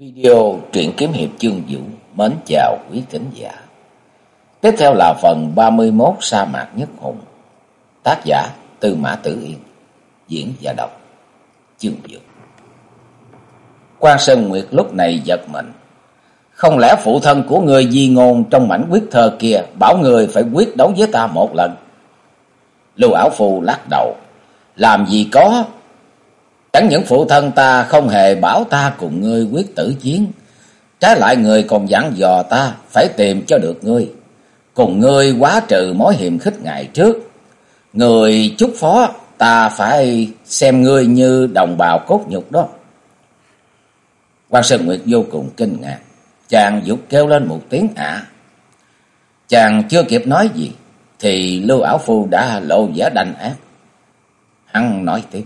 Video truyện kiếm hiệp chương vũ mến chào quý khán giả. Tiếp theo là phần 31 sa mạc nhất hùng. Tác giả Tư Mã Tử Yên, diễn và đọc chương vũ. Quan Sơn Nguyệt lúc này giật mình. Không lẽ phụ thân của người di ngôn trong mảnh quyết thơ kia bảo người phải quyết đấu với ta một lần? Lưu Ảo Phù lắc đầu. Làm gì có, Chẳng những phụ thân ta không hề bảo ta cùng ngươi quyết tử chiến. Trái lại người còn dặn dò ta phải tìm cho được ngươi. Cùng ngươi quá trừ mối hiểm khích ngày trước. Người chúc phó ta phải xem ngươi như đồng bào cốt nhục đó. quan Sơn Nguyệt vô cùng kinh ngạc. Chàng dục kêu lên một tiếng ả. Chàng chưa kịp nói gì. Thì Lưu Ảo Phu đã lộ vẻ đành ác. Hắn nói tiếp.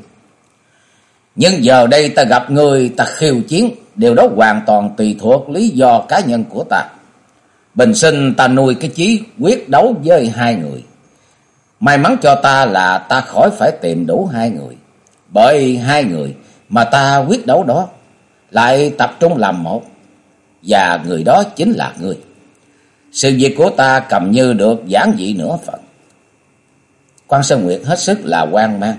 Nhưng giờ đây ta gặp người ta khiêu chiến, điều đó hoàn toàn tùy thuộc lý do cá nhân của ta. Bình sinh ta nuôi cái chí quyết đấu với hai người. May mắn cho ta là ta khỏi phải tìm đủ hai người. Bởi hai người mà ta quyết đấu đó lại tập trung làm một. Và người đó chính là người. Sự việc của ta cầm như được giảng dị nửa phần. Quan Sơn Nguyệt hết sức là quan mang.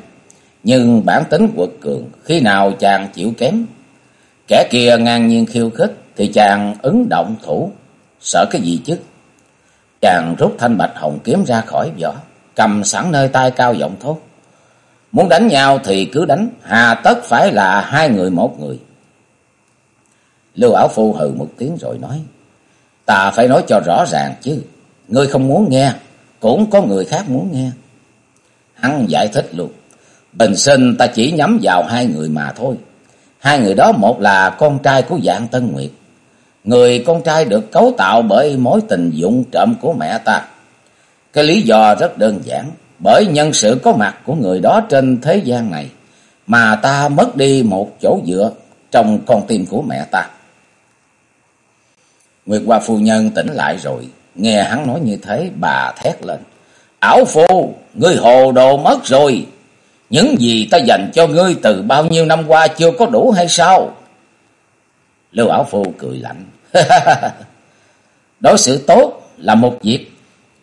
Nhưng bản tính quật cường, khi nào chàng chịu kém, kẻ kia ngang nhiên khiêu khích, thì chàng ứng động thủ, sợ cái gì chứ? Chàng rút thanh bạch hồng kiếm ra khỏi vỏ, cầm sẵn nơi tay cao giọng thốt. Muốn đánh nhau thì cứ đánh, hà tất phải là hai người một người. Lưu Ảo Phu hừ một tiếng rồi nói, ta phải nói cho rõ ràng chứ, ngươi không muốn nghe, cũng có người khác muốn nghe. Hắn giải thích luôn. Bình sinh ta chỉ nhắm vào hai người mà thôi. Hai người đó một là con trai của dạng Tân Nguyệt. Người con trai được cấu tạo bởi mối tình dụng trộm của mẹ ta. Cái lý do rất đơn giản. Bởi nhân sự có mặt của người đó trên thế gian này. Mà ta mất đi một chỗ dựa trong con tim của mẹ ta. Nguyệt Hoa phu nhân tỉnh lại rồi. Nghe hắn nói như thế bà thét lên. Ảo phu, ngươi hồ đồ mất rồi. Những gì ta dành cho ngươi từ bao nhiêu năm qua chưa có đủ hay sao? Lưu Ảo Phu cười lạnh. Đối xử tốt là một việc,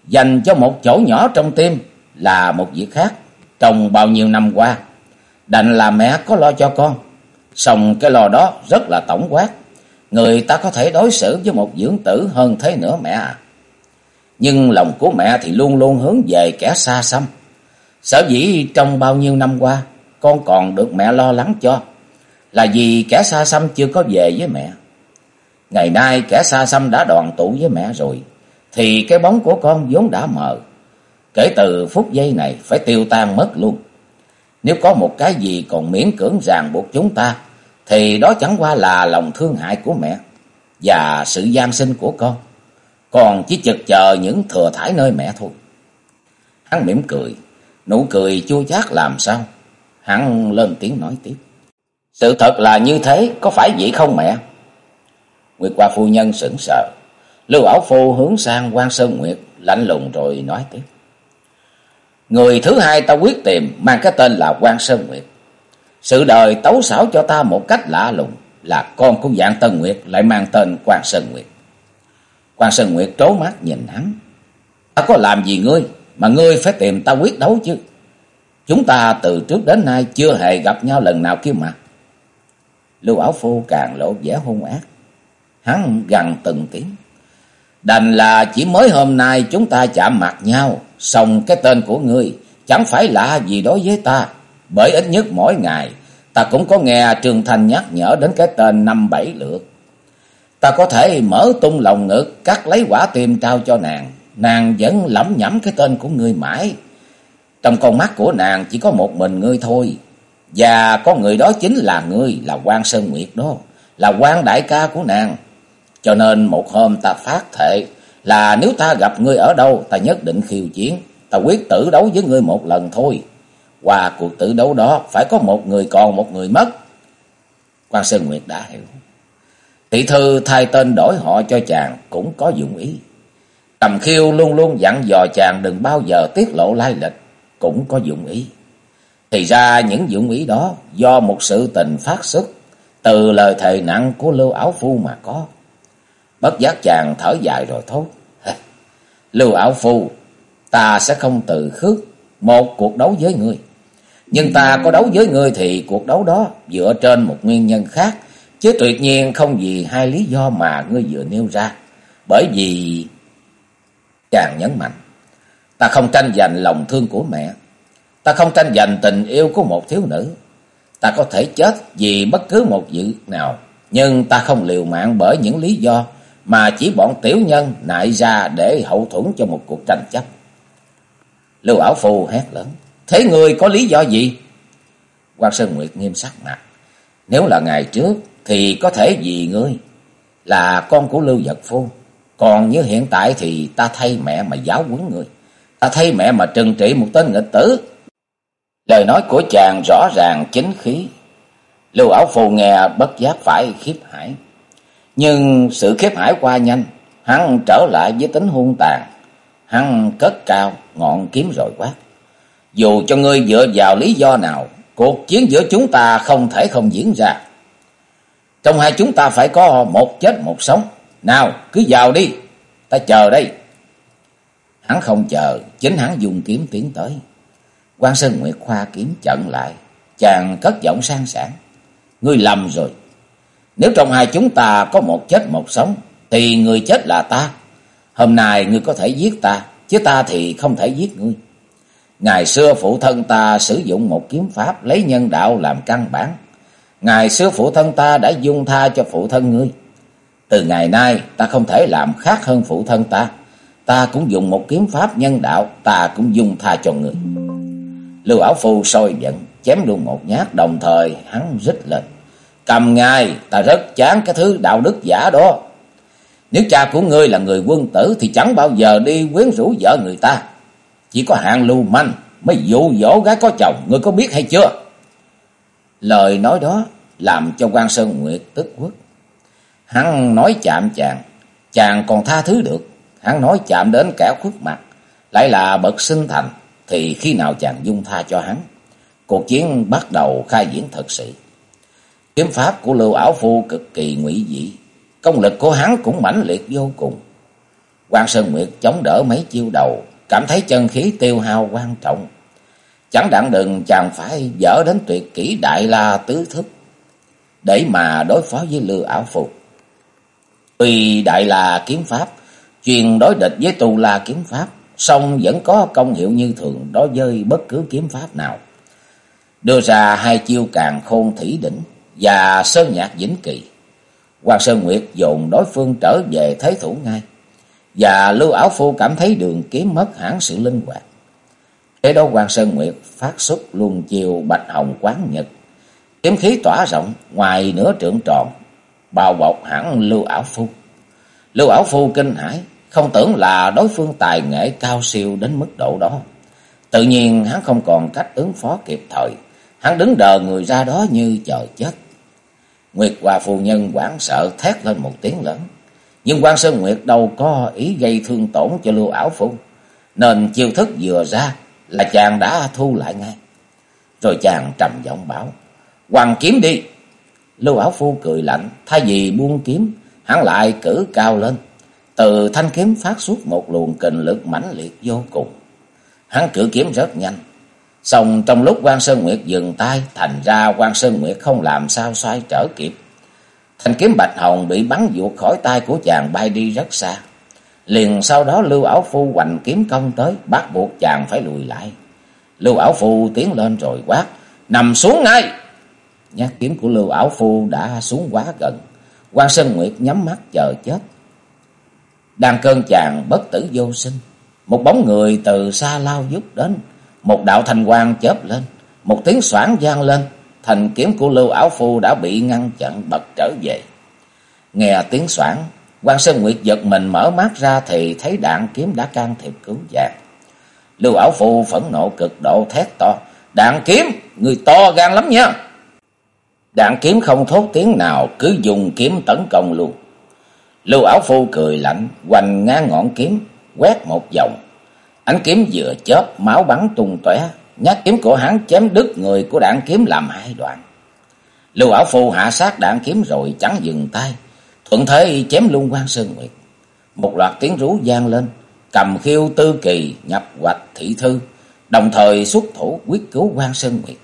dành cho một chỗ nhỏ trong tim là một việc khác. Trong bao nhiêu năm qua, đành là mẹ có lo cho con. Xong cái lo đó rất là tổng quát. Người ta có thể đối xử với một dưỡng tử hơn thế nữa mẹ à. Nhưng lòng của mẹ thì luôn luôn hướng về kẻ xa xăm. Sở dĩ trong bao nhiêu năm qua, con còn được mẹ lo lắng cho, là vì kẻ xa xăm chưa có về với mẹ. Ngày nay kẻ xa xăm đã đoàn tụ với mẹ rồi, thì cái bóng của con vốn đã mờ. Kể từ phút giây này phải tiêu tan mất luôn. Nếu có một cái gì còn miễn cưỡng ràng buộc chúng ta, thì đó chẳng qua là lòng thương hại của mẹ và sự gian sinh của con. Còn chỉ chực chờ những thừa thải nơi mẹ thôi. Hắn mỉm cười, Nụ cười chua chát làm sao? Hắn lên tiếng nói tiếp. Sự thật là như thế, có phải vậy không mẹ? Nguyệt qua phu nhân sững sờ. Lưu Ảo Phu hướng sang quan Sơn Nguyệt, lạnh lùng rồi nói tiếp. Người thứ hai ta quyết tìm, mang cái tên là quan Sơn Nguyệt. Sự đời tấu xảo cho ta một cách lạ lùng, là con của dạng Tân Nguyệt lại mang tên quan Sơn Nguyệt. Quan Sơn Nguyệt trố mắt nhìn hắn. Ta có làm gì ngươi? Mà ngươi phải tìm ta quyết đấu chứ. Chúng ta từ trước đến nay chưa hề gặp nhau lần nào kia mà. Lưu Áo Phu càng lộ vẻ hung ác. Hắn gằn từng tiếng. Đành là chỉ mới hôm nay chúng ta chạm mặt nhau. Xong cái tên của ngươi chẳng phải lạ gì đối với ta. Bởi ít nhất mỗi ngày ta cũng có nghe Trường Thành nhắc nhở đến cái tên năm bảy lượt. Ta có thể mở tung lòng ngực, cắt lấy quả tim trao cho nàng nàng vẫn lẩm nhẩm cái tên của ngươi mãi. Trong con mắt của nàng chỉ có một mình ngươi thôi. Và có người đó chính là ngươi, là quan Sơn Nguyệt đó, là quan đại ca của nàng. Cho nên một hôm ta phát thệ là nếu ta gặp ngươi ở đâu, ta nhất định khiêu chiến, ta quyết tử đấu với ngươi một lần thôi. Qua cuộc tử đấu đó phải có một người còn một người mất. quan Sơn Nguyệt đã hiểu. Thị thư thay tên đổi họ cho chàng cũng có dụng ý. Tầm khiêu luôn luôn dặn dò chàng đừng bao giờ tiết lộ lai lịch, cũng có dụng ý. Thì ra những dụng ý đó do một sự tình phát xuất, từ lời thề nặng của Lưu Ảo Phu mà có. Bất giác chàng thở dài rồi thốt. Lưu Ảo Phu, ta sẽ không từ khước một cuộc đấu với ngươi. Nhưng ta có đấu với ngươi thì cuộc đấu đó dựa trên một nguyên nhân khác, chứ tuyệt nhiên không vì hai lý do mà ngươi vừa nêu ra. Bởi vì... Chàng nhấn mạnh, ta không tranh giành lòng thương của mẹ, ta không tranh giành tình yêu của một thiếu nữ. Ta có thể chết vì bất cứ một dự nào, nhưng ta không liều mạng bởi những lý do mà chỉ bọn tiểu nhân nại ra để hậu thuẫn cho một cuộc tranh chấp. Lưu Ảo Phù hét lớn. Thế người có lý do gì? Quan Sơn Nguyệt nghiêm sắc mặt. Nếu là ngày trước thì có thể vì ngươi là con của Lưu Vật Phu. Còn như hiện tại thì ta thay mẹ mà giáo huấn người, Ta thay mẹ mà trừng trị một tên nghịch tử. Lời nói của chàng rõ ràng chính khí. Lưu Ảo Phù nghe bất giác phải khiếp hải. Nhưng sự khiếp hải qua nhanh, hắn trở lại với tính hung tàn. Hắn cất cao ngọn kiếm rồi quát. Dù cho ngươi dựa vào lý do nào, cuộc chiến giữa chúng ta không thể không diễn ra. Trong hai chúng ta phải có một chết một sống. Nào, cứ vào đi, ta chờ đây. Hắn không chờ, chính hắn dùng kiếm tiến tới. quan Sơn Nguyệt khoa kiếm chận lại, chàng cất giọng sang sảng. Ngươi lầm rồi. Nếu trong hai chúng ta có một chết một sống, thì người chết là ta. Hôm nay ngươi có thể giết ta, chứ ta thì không thể giết ngươi. Ngày xưa phụ thân ta sử dụng một kiếm pháp lấy nhân đạo làm căn bản. Ngày xưa phụ thân ta đã dung tha cho phụ thân ngươi. Từ ngày nay ta không thể làm khác hơn phụ thân ta. Ta cũng dùng một kiếm pháp nhân đạo, ta cũng dung tha cho người. Lưu Ảo Phu sôi giận, chém luôn một nhát đồng thời hắn rít lên. Cầm ngay, ta rất chán cái thứ đạo đức giả đó. Nếu cha của ngươi là người quân tử thì chẳng bao giờ đi quyến rũ vợ người ta. Chỉ có hạng lưu manh mới dụ dỗ gái có chồng, ngươi có biết hay chưa? Lời nói đó làm cho quan Sơn Nguyệt tức quất. Hắn nói chạm chàng, chàng còn tha thứ được. Hắn nói chạm đến kẻ khuất mặt, lại là bậc sinh thành, thì khi nào chàng dung tha cho hắn? Cuộc chiến bắt đầu khai diễn thật sự. Kiếm pháp của Lưu Ảo Phu cực kỳ nguy dị, công lực của hắn cũng mãnh liệt vô cùng. quan Sơn Nguyệt chống đỡ mấy chiêu đầu, cảm thấy chân khí tiêu hao quan trọng. Chẳng đặng đừng chàng phải dở đến tuyệt kỹ đại la tứ thức để mà đối phó với Lưu Ảo Phu. Tuy đại là kiếm pháp truyền đối địch với tù la kiếm pháp, song vẫn có công hiệu như thường đối với bất cứ kiếm pháp nào. Đưa ra hai chiêu càng khôn thủy đỉnh và sơn nhạc vĩnh kỳ. Hoàng Sơn Nguyệt dồn đối phương trở về thế thủ ngay. Và Lưu Ảo Phu cảm thấy đường kiếm mất hẳn sự linh hoạt. Thế đó Hoàng Sơn Nguyệt phát xuất luồng chiều bạch hồng quán nhật. Kiếm khí tỏa rộng ngoài nửa trượng tròn, bao bọc hẳn Lưu Ảo Phu. Lưu Ảo Phu kinh hãi, không tưởng là đối phương tài nghệ cao siêu đến mức độ đó. Tự nhiên hắn không còn cách ứng phó kịp thời, hắn đứng đờ người ra đó như chờ chết. Nguyệt Hòa phu nhân hoảng sợ thét lên một tiếng lớn. Nhưng quan Sơn Nguyệt đâu có ý gây thương tổn cho Lưu Ảo Phu. Nên chiêu thức vừa ra là chàng đã thu lại ngay. Rồi chàng trầm giọng bảo. Hoàng kiếm đi. Lưu Áo Phu cười lạnh. Thay vì buông kiếm, hắn lại cử cao lên. Từ thanh kiếm phát xuất một luồng kình lực mãnh liệt vô cùng. Hắn cử kiếm rất nhanh. Xong trong lúc quan Sơn Nguyệt dừng tay, thành ra quan Sơn Nguyệt không làm sao xoay trở kịp. Thanh kiếm bạch hồng bị bắn vụt khỏi tay của chàng bay đi rất xa. Liền sau đó Lưu Ảo Phu hoành kiếm công tới, bắt buộc chàng phải lùi lại. Lưu Ảo Phu tiến lên rồi quát, nằm xuống ngay. Nhát kiếm của Lưu Ảo Phu đã xuống quá gần. quan Sơn Nguyệt nhắm mắt chờ chết. Đang cơn chàng bất tử vô sinh. Một bóng người từ xa lao giúp đến. Một đạo thành quang chớp lên. Một tiếng xoảng vang lên thành kiếm của Lưu Ảo Phu đã bị ngăn chặn bật trở về. Nghe tiếng soảng, quan Sơn Nguyệt giật mình mở mắt ra thì thấy đạn kiếm đã can thiệp cứu vàng. Lưu Ảo Phu phẫn nộ cực độ thét to, đạn kiếm, người to gan lắm nha. Đạn kiếm không thốt tiếng nào, cứ dùng kiếm tấn công luôn. Lưu Ảo Phu cười lạnh, hoành ngang ngọn kiếm, quét một vòng. Ánh kiếm vừa chớp, máu bắn tung tóe Nhát kiếm của hắn chém đứt người của đạn kiếm làm hai đoạn. Lưu ảo phu hạ sát đạn kiếm rồi chẳng dừng tay, thuận thế chém luôn quan Sơn Nguyệt. Một loạt tiếng rú vang lên, cầm khiêu tư kỳ nhập hoạch thị thư, đồng thời xuất thủ quyết cứu quan Sơn Nguyệt.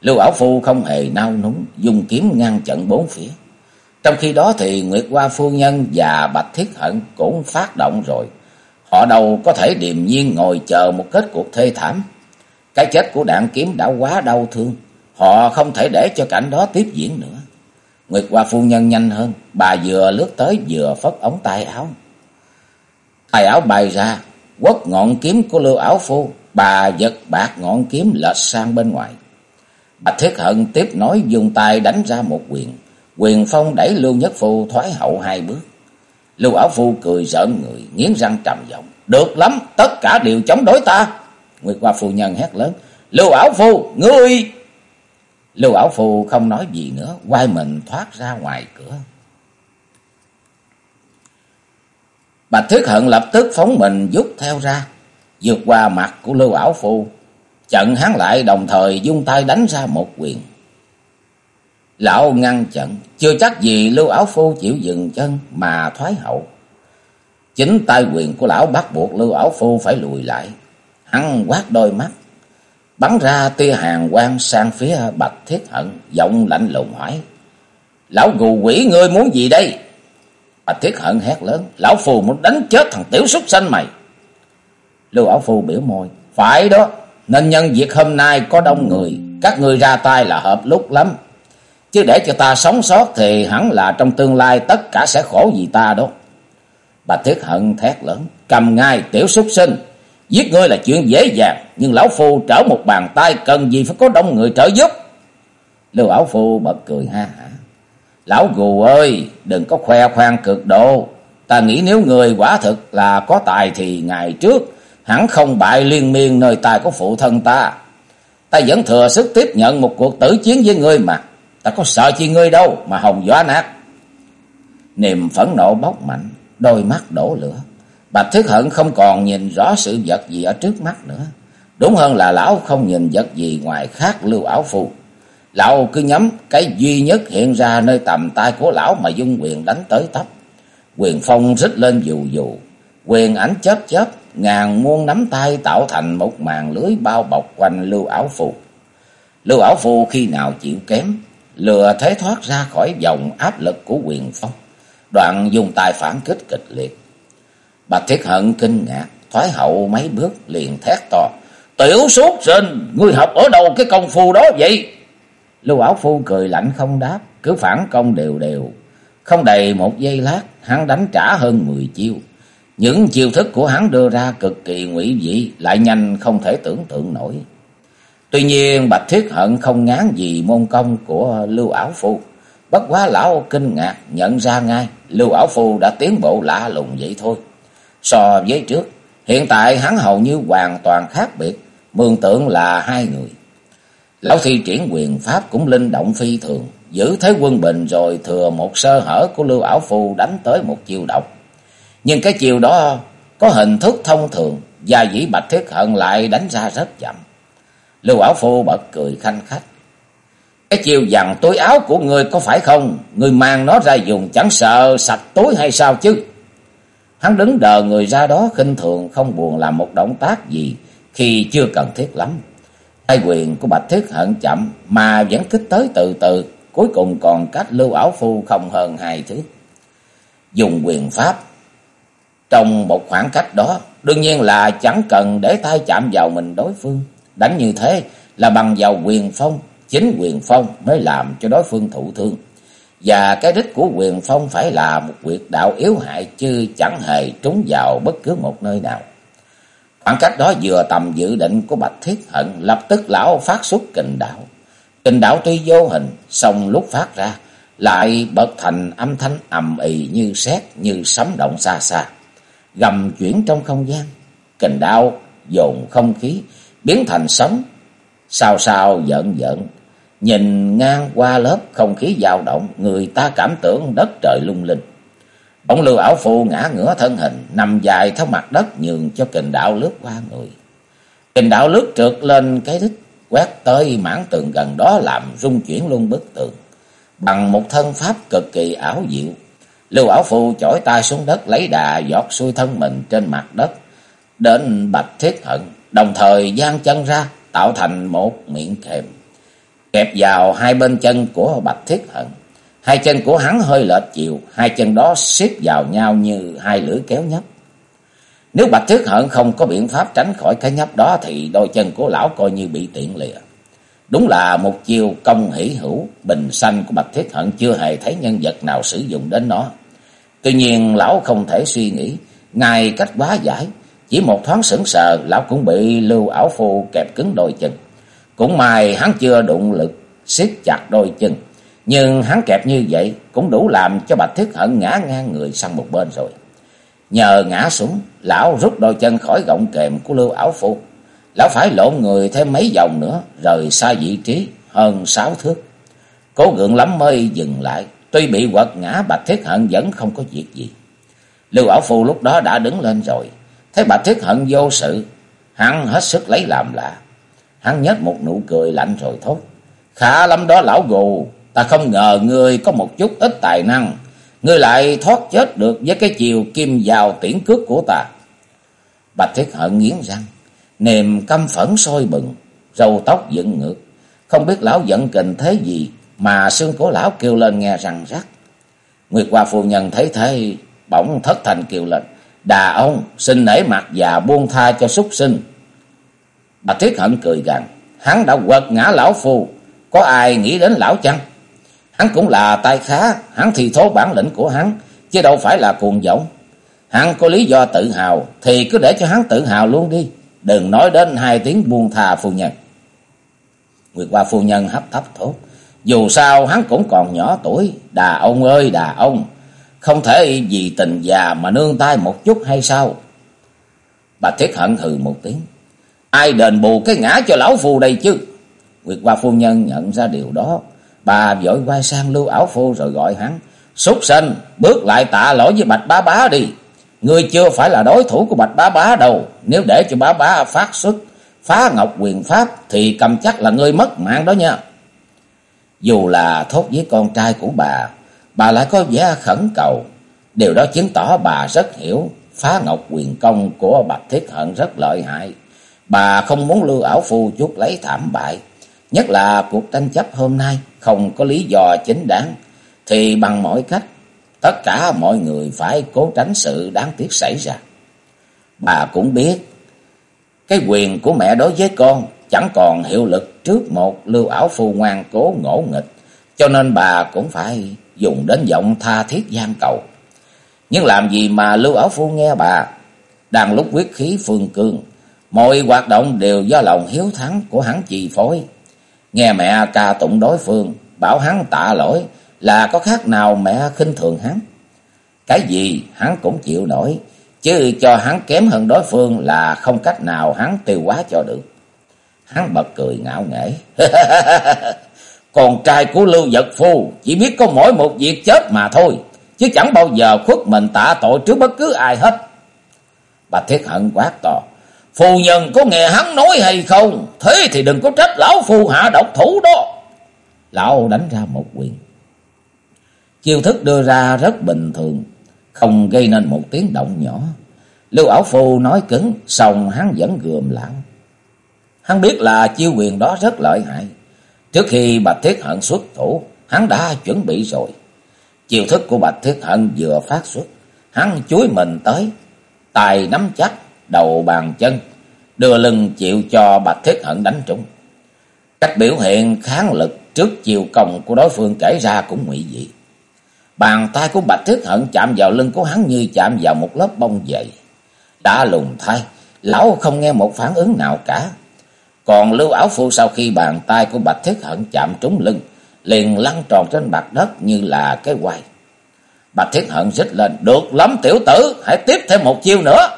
Lưu ảo phu không hề nao núng, dùng kiếm ngăn chặn bốn phía. Trong khi đó thì Nguyệt Hoa Phu Nhân và Bạch Thiết Hận cũng phát động rồi. Họ đâu có thể điềm nhiên ngồi chờ một kết cuộc thê thảm. Cái chết của đạn kiếm đã quá đau thương. Họ không thể để cho cảnh đó tiếp diễn nữa. Nguyệt Hoa Phu Nhân nhanh hơn. Bà vừa lướt tới vừa phất ống tay áo. Tay áo bay ra. Quất ngọn kiếm của lưu áo phu. Bà giật bạc ngọn kiếm lệch sang bên ngoài. Bạch Thiết Hận tiếp nói dùng tay đánh ra một quyền. Quyền phong đẩy Lưu Nhất Phu thoái hậu hai bước. Lưu Ảo Phu cười giỡn người, nghiến răng trầm giọng. Được lắm, tất cả đều chống đối ta. Nguyệt Hoa Phu Nhân hét lớn. Lưu Ảo Phu, ngươi... Lưu Ảo Phu không nói gì nữa, quay mình thoát ra ngoài cửa. Bạch Thiết Hận lập tức phóng mình rút theo ra, vượt qua mặt của Lưu Ảo Phu. Chận hắn lại đồng thời dung tay đánh ra một quyền. Lão ngăn chặn, chưa chắc gì Lưu Áo Phu chịu dừng chân mà thoái hậu. Chính tay quyền của lão bắt buộc Lưu Áo Phu phải lùi lại. Hắn quát đôi mắt, bắn ra tia hàng quang sang phía Bạch Thiết Hận, giọng lạnh lùng hỏi. Lão gù quỷ ngươi muốn gì đây? Bạch Thiết Hận hét lớn, lão phù muốn đánh chết thằng tiểu súc sanh mày. Lưu Áo Phu biểu môi, phải đó, nên nhân việc hôm nay có đông người, các người ra tay là hợp lúc lắm. Chứ để cho ta sống sót thì hẳn là trong tương lai tất cả sẽ khổ vì ta đó. bà Thiết Hận thét lớn, cầm ngay tiểu súc sinh. Giết ngươi là chuyện dễ dàng, nhưng lão phu trở một bàn tay cần gì phải có đông người trợ giúp. Lưu ảo phu bật cười ha hả. Lão gù ơi, đừng có khoe khoang cực độ. Ta nghĩ nếu người quả thực là có tài thì ngày trước hẳn không bại liên miên nơi tài của phụ thân ta. Ta vẫn thừa sức tiếp nhận một cuộc tử chiến với ngươi mà ta có sợ chi ngươi đâu mà hồng gió nát. Niềm phẫn nộ bốc mạnh, đôi mắt đổ lửa. Bạch Thiết Hận không còn nhìn rõ sự vật gì ở trước mắt nữa. Đúng hơn là lão không nhìn vật gì ngoài khác lưu ảo phù. Lão cứ nhắm cái duy nhất hiện ra nơi tầm tay của lão mà dung quyền đánh tới tấp. Quyền phong rít lên dù dù, quyền ảnh chớp chớp, ngàn muôn nắm tay tạo thành một màn lưới bao bọc quanh lưu ảo phù. Lưu ảo phù khi nào chịu kém, lừa thế thoát ra khỏi vòng áp lực của quyền phong. Đoạn dùng tay phản kích kịch liệt. Bạch Thiết Hận kinh ngạc, thoái hậu mấy bước liền thét to. Tiểu suốt sinh, ngươi học ở đâu cái công phu đó vậy? Lưu Ảo Phu cười lạnh không đáp, cứ phản công đều đều. Không đầy một giây lát, hắn đánh trả hơn mười chiêu. Những chiêu thức của hắn đưa ra cực kỳ nguy dị, lại nhanh không thể tưởng tượng nổi. Tuy nhiên Bạch Thiết Hận không ngán gì môn công của Lưu Ảo Phu. Bất quá lão kinh ngạc nhận ra ngay Lưu Ảo Phu đã tiến bộ lạ lùng vậy thôi. So với trước, hiện tại hắn hầu như hoàn toàn khác biệt, mường tượng là hai người. Lão thi triển quyền pháp cũng linh động phi thường, giữ thế quân bình rồi thừa một sơ hở của Lưu Ảo Phu đánh tới một chiêu độc. Nhưng cái chiều đó có hình thức thông thường, và dĩ Bạch Thiết Hận lại đánh ra rất chậm. Lưu Ảo Phu bật cười khanh khách. Cái chiều dằn túi áo của người có phải không? Người mang nó ra dùng chẳng sợ sạch túi hay sao chứ? Hắn đứng đờ người ra đó khinh thường không buồn làm một động tác gì khi chưa cần thiết lắm. Hai quyền của Bạch Thiết hận chậm mà vẫn kích tới từ từ, cuối cùng còn cách Lưu Ảo Phu không hơn hai thước. Dùng quyền pháp trong một khoảng cách đó, đương nhiên là chẳng cần để tay chạm vào mình đối phương. Đánh như thế là bằng vào quyền phong, chính quyền phong mới làm cho đối phương thụ thương. Và cái đích của quyền phong phải là một quyệt đạo yếu hại chứ chẳng hề trúng vào bất cứ một nơi nào. Khoảng cách đó vừa tầm dự định của Bạch Thiết Hận, lập tức lão phát xuất kình đạo. Kình đạo tuy vô hình, song lúc phát ra, lại bật thành âm thanh ầm ì như sét như sấm động xa xa. Gầm chuyển trong không gian, kình đạo dồn không khí, biến thành sóng, sao sao giận giận, nhìn ngang qua lớp không khí dao động, người ta cảm tưởng đất trời lung linh. Bỗng lưu ảo phụ ngã ngửa thân hình, nằm dài theo mặt đất nhường cho kình đạo lướt qua người. Kình đạo lướt trượt lên cái đích, quét tới mảng tường gần đó làm rung chuyển luôn bức tường. bằng một thân pháp cực kỳ ảo diệu. Lưu ảo phu chổi tay xuống đất lấy đà giọt xuôi thân mình trên mặt đất đến bạch thiết hận, đồng thời giang chân ra tạo thành một miệng kẹp. Kẹp vào hai bên chân của bạch thiết hận. Hai chân của hắn hơi lệch chiều, hai chân đó siết vào nhau như hai lưỡi kéo nhấp. Nếu Bạch Thiết Hận không có biện pháp tránh khỏi cái nhấp đó thì đôi chân của lão coi như bị tiện lìa. Đúng là một chiêu công hỷ hữu, bình sanh của Bạch Thiết Hận chưa hề thấy nhân vật nào sử dụng đến nó. Tuy nhiên lão không thể suy nghĩ, ngay cách quá giải, chỉ một thoáng sững sờ lão cũng bị lưu ảo phu kẹp cứng đôi chân. Cũng may hắn chưa đụng lực siết chặt đôi chân, nhưng hắn kẹp như vậy cũng đủ làm cho Bạch Thiết Hận ngã ngang người sang một bên rồi. Nhờ ngã xuống, lão rút đôi chân khỏi gọng kềm của lưu ảo phu. Lão phải lộn người thêm mấy vòng nữa, rời xa vị trí hơn sáu thước. Cố gượng lắm mới dừng lại, tuy bị quật ngã Bạch Thiết Hận vẫn không có việc gì. Lưu ảo phu lúc đó đã đứng lên rồi, thấy Bạch Thiết Hận vô sự, hắn hết sức lấy làm lạ. Hắn nhếch một nụ cười lạnh rồi thốt. Khá lắm đó lão gù, ta không ngờ ngươi có một chút ít tài năng, ngươi lại thoát chết được với cái chiều kim vào tiễn cước của ta. Bạch Thiết Hận nghiến răng, niềm căm phẫn sôi bừng, râu tóc dựng ngược. Không biết lão giận kình thế gì mà xương cổ lão kêu lên nghe rằng rắc. Nguyệt Hoa phu nhân thấy thế bỗng thất thành kêu lên. Đà ông xin nể mặt và buông tha cho súc sinh. bà tiết Hận cười gằn. Hắn đã quật ngã lão phu. Có ai nghĩ đến lão chăng? Hắn cũng là tay khá. Hắn thì thố bản lĩnh của hắn. Chứ đâu phải là cuồng vọng. Hắn có lý do tự hào. Thì cứ để cho hắn tự hào luôn đi. Đừng nói đến hai tiếng buông thà phu nhân. Nguyệt Hoa phu nhân hấp thấp thốt. Dù sao hắn cũng còn nhỏ tuổi. Đà ông ơi đà ông. Không thể vì tình già mà nương tay một chút hay sao? Bà Thiết hận hừ một tiếng. Ai đền bù cái ngã cho lão phu đây chứ? Nguyệt Hoa phu nhân nhận ra điều đó. Bà vội quay sang lưu ảo phu rồi gọi hắn. Súc sinh, bước lại tạ lỗi với bạch bá bá đi. Ngươi chưa phải là đối thủ của bạch bá bá đâu. Nếu để cho bá bá phát xuất, phá ngọc quyền pháp thì cầm chắc là ngươi mất mạng đó nha. Dù là thốt với con trai của bà, bà lại có vẻ khẩn cầu. Điều đó chứng tỏ bà rất hiểu phá ngọc quyền công của Bạch Thiết Hận rất lợi hại. Bà không muốn lưu ảo phu chút lấy thảm bại. Nhất là cuộc tranh chấp hôm nay không có lý do chính đáng. Thì bằng mọi cách, tất cả mọi người phải cố tránh sự đáng tiếc xảy ra. Bà cũng biết, cái quyền của mẹ đối với con chẳng còn hiệu lực trước một lưu ảo phu ngoan cố ngỗ nghịch. Cho nên bà cũng phải dùng đến giọng tha thiết gian cầu. Nhưng làm gì mà Lưu Ảo Phu nghe bà, đang lúc quyết khí phương cương, mọi hoạt động đều do lòng hiếu thắng của hắn chi phối. Nghe mẹ ca tụng đối phương, bảo hắn tạ lỗi là có khác nào mẹ khinh thường hắn. Cái gì hắn cũng chịu nổi, chứ cho hắn kém hơn đối phương là không cách nào hắn tiêu hóa cho được. Hắn bật cười ngạo nghễ. Con trai của Lưu Vật Phu chỉ biết có mỗi một việc chết mà thôi, chứ chẳng bao giờ khuất mình tạ tội trước bất cứ ai hết. Bà Thiết Hận quát to, Phu nhân có nghe hắn nói hay không? Thế thì đừng có trách lão phu hạ độc thủ đó. Lão đánh ra một quyền. Chiêu thức đưa ra rất bình thường, không gây nên một tiếng động nhỏ. Lưu ảo phu nói cứng, xong hắn vẫn gườm lặng. Hắn biết là chiêu quyền đó rất lợi hại, Trước khi Bạch Thiết Hận xuất thủ, hắn đã chuẩn bị rồi. chiêu thức của Bạch Thiết Hận vừa phát xuất, hắn chuối mình tới, tài nắm chắc, đầu bàn chân, đưa lưng chịu cho Bạch Thiết Hận đánh trúng. Cách biểu hiện kháng lực trước chiều công của đối phương kể ra cũng nguy dị. Bàn tay của Bạch Thiết Hận chạm vào lưng của hắn như chạm vào một lớp bông dày. Đã lùng thay, lão không nghe một phản ứng nào cả. Còn lưu áo phu sau khi bàn tay của Bạch Thiết Hận chạm trúng lưng, liền lăn tròn trên mặt đất như là cái quay. Bạch Thiết Hận rít lên, được lắm tiểu tử, hãy tiếp thêm một chiêu nữa.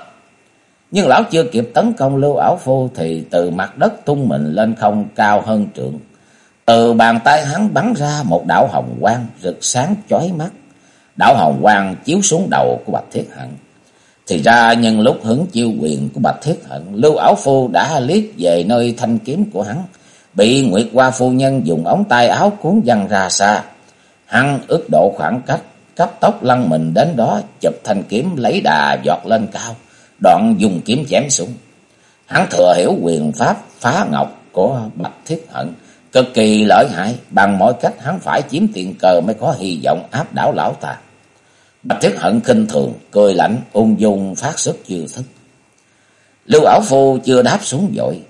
Nhưng lão chưa kịp tấn công lưu áo phu thì từ mặt đất tung mình lên không cao hơn trượng. Từ bàn tay hắn bắn ra một đạo hồng quang rực sáng chói mắt. Đạo hồng quang chiếu xuống đầu của Bạch Thiết Hận. Thì ra nhân lúc hứng chiêu quyền của Bạch Thiết Hận, Lưu Ảo Phu đã liếc về nơi thanh kiếm của hắn, bị Nguyệt Hoa Phu Nhân dùng ống tay áo cuốn văng ra xa. Hắn ước độ khoảng cách, cấp tốc lăn mình đến đó, chụp thanh kiếm lấy đà giọt lên cao, đoạn dùng kiếm chém xuống. Hắn thừa hiểu quyền pháp phá ngọc của Bạch Thiết Hận, cực kỳ lợi hại, bằng mọi cách hắn phải chiếm tiền cờ mới có hy vọng áp đảo lão ta. Bạch Thiết Hận kinh thường, cười lạnh, ung dung phát xuất chiêu thức. Lưu ảo phu chưa đáp xuống dội,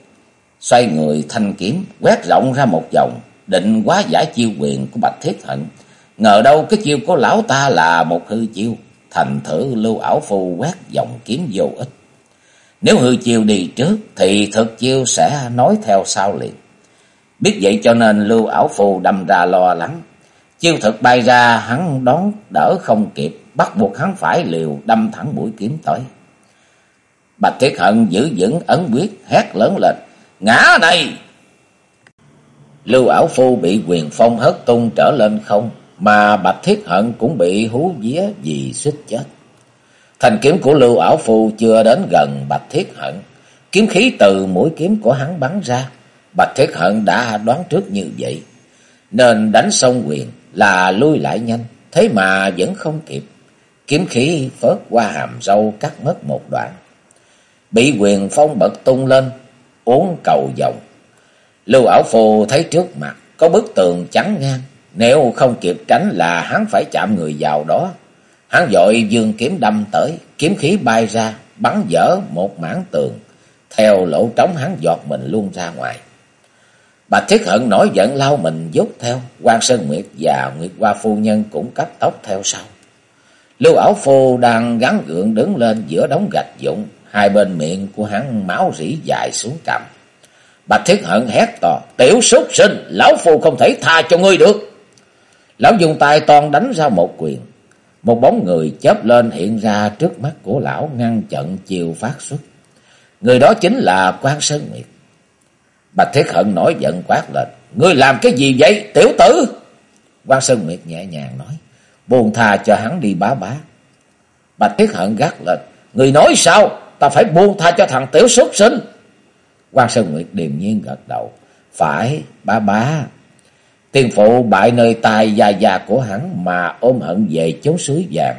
xoay người thanh kiếm, quét rộng ra một vòng, định quá giải chiêu quyền của Bạch Thiết Hận. Ngờ đâu cái chiêu của lão ta là một hư chiêu, thành thử lưu ảo phu quét dòng kiếm vô ích. Nếu hư chiêu đi trước thì thực chiêu sẽ nói theo sau liền. Biết vậy cho nên lưu ảo phù đâm ra lo lắng. Chiêu thực bay ra hắn đón đỡ không kịp, bắt buộc hắn phải liều đâm thẳng mũi kiếm tới. Bạch Thiết Hận giữ vững ấn quyết hét lớn lên. Ngã này! Lưu ảo phu bị quyền phong hất tung trở lên không. Mà Bạch Thiết Hận cũng bị hú vía vì xích chết. Thành kiếm của Lưu ảo phu chưa đến gần Bạch Thiết Hận. Kiếm khí từ mũi kiếm của hắn bắn ra. Bạch Thiết Hận đã đoán trước như vậy. Nên đánh xong quyền là lui lại nhanh. Thế mà vẫn không kịp. Kiếm khí phớt qua hàm râu cắt mất một đoạn. Bị quyền phong bật tung lên. Uốn cầu vòng. Lưu ảo phù thấy trước mặt có bức tường trắng ngang. Nếu không kịp tránh là hắn phải chạm người vào đó. Hắn dội dương kiếm đâm tới, kiếm khí bay ra, bắn dở một mảng tường. Theo lỗ trống hắn giọt mình luôn ra ngoài. Bạch Thiết Hận nổi giận lao mình dút theo, quan Sơn Nguyệt và Nguyệt Hoa Phu Nhân cũng cấp tốc theo sau. Lưu ảo phu đang gắn gượng đứng lên giữa đống gạch dụng, hai bên miệng của hắn máu rỉ dài xuống cằm. Bạch Thiết Hận hét to, tiểu súc sinh, lão phu không thể tha cho ngươi được. Lão dùng tay toàn đánh ra một quyền. Một bóng người chớp lên hiện ra trước mắt của lão ngăn chặn chiều phát xuất. Người đó chính là quan Sơn Nguyệt. Bạch Thiết Hận nổi giận quát lên. Ngươi làm cái gì vậy tiểu tử? quan Sơn Nguyệt nhẹ nhàng nói. Buồn tha cho hắn đi bá bá. Bạch Thiết Hận gắt lên. Người nói sao? Ta phải buông tha cho thằng tiểu xuất sinh. quan Sơn Nguyệt điềm nhiên gật đầu. Phải bá bá. Tiên phụ bại nơi tài già già của hắn mà ôm hận về chốn suối vàng.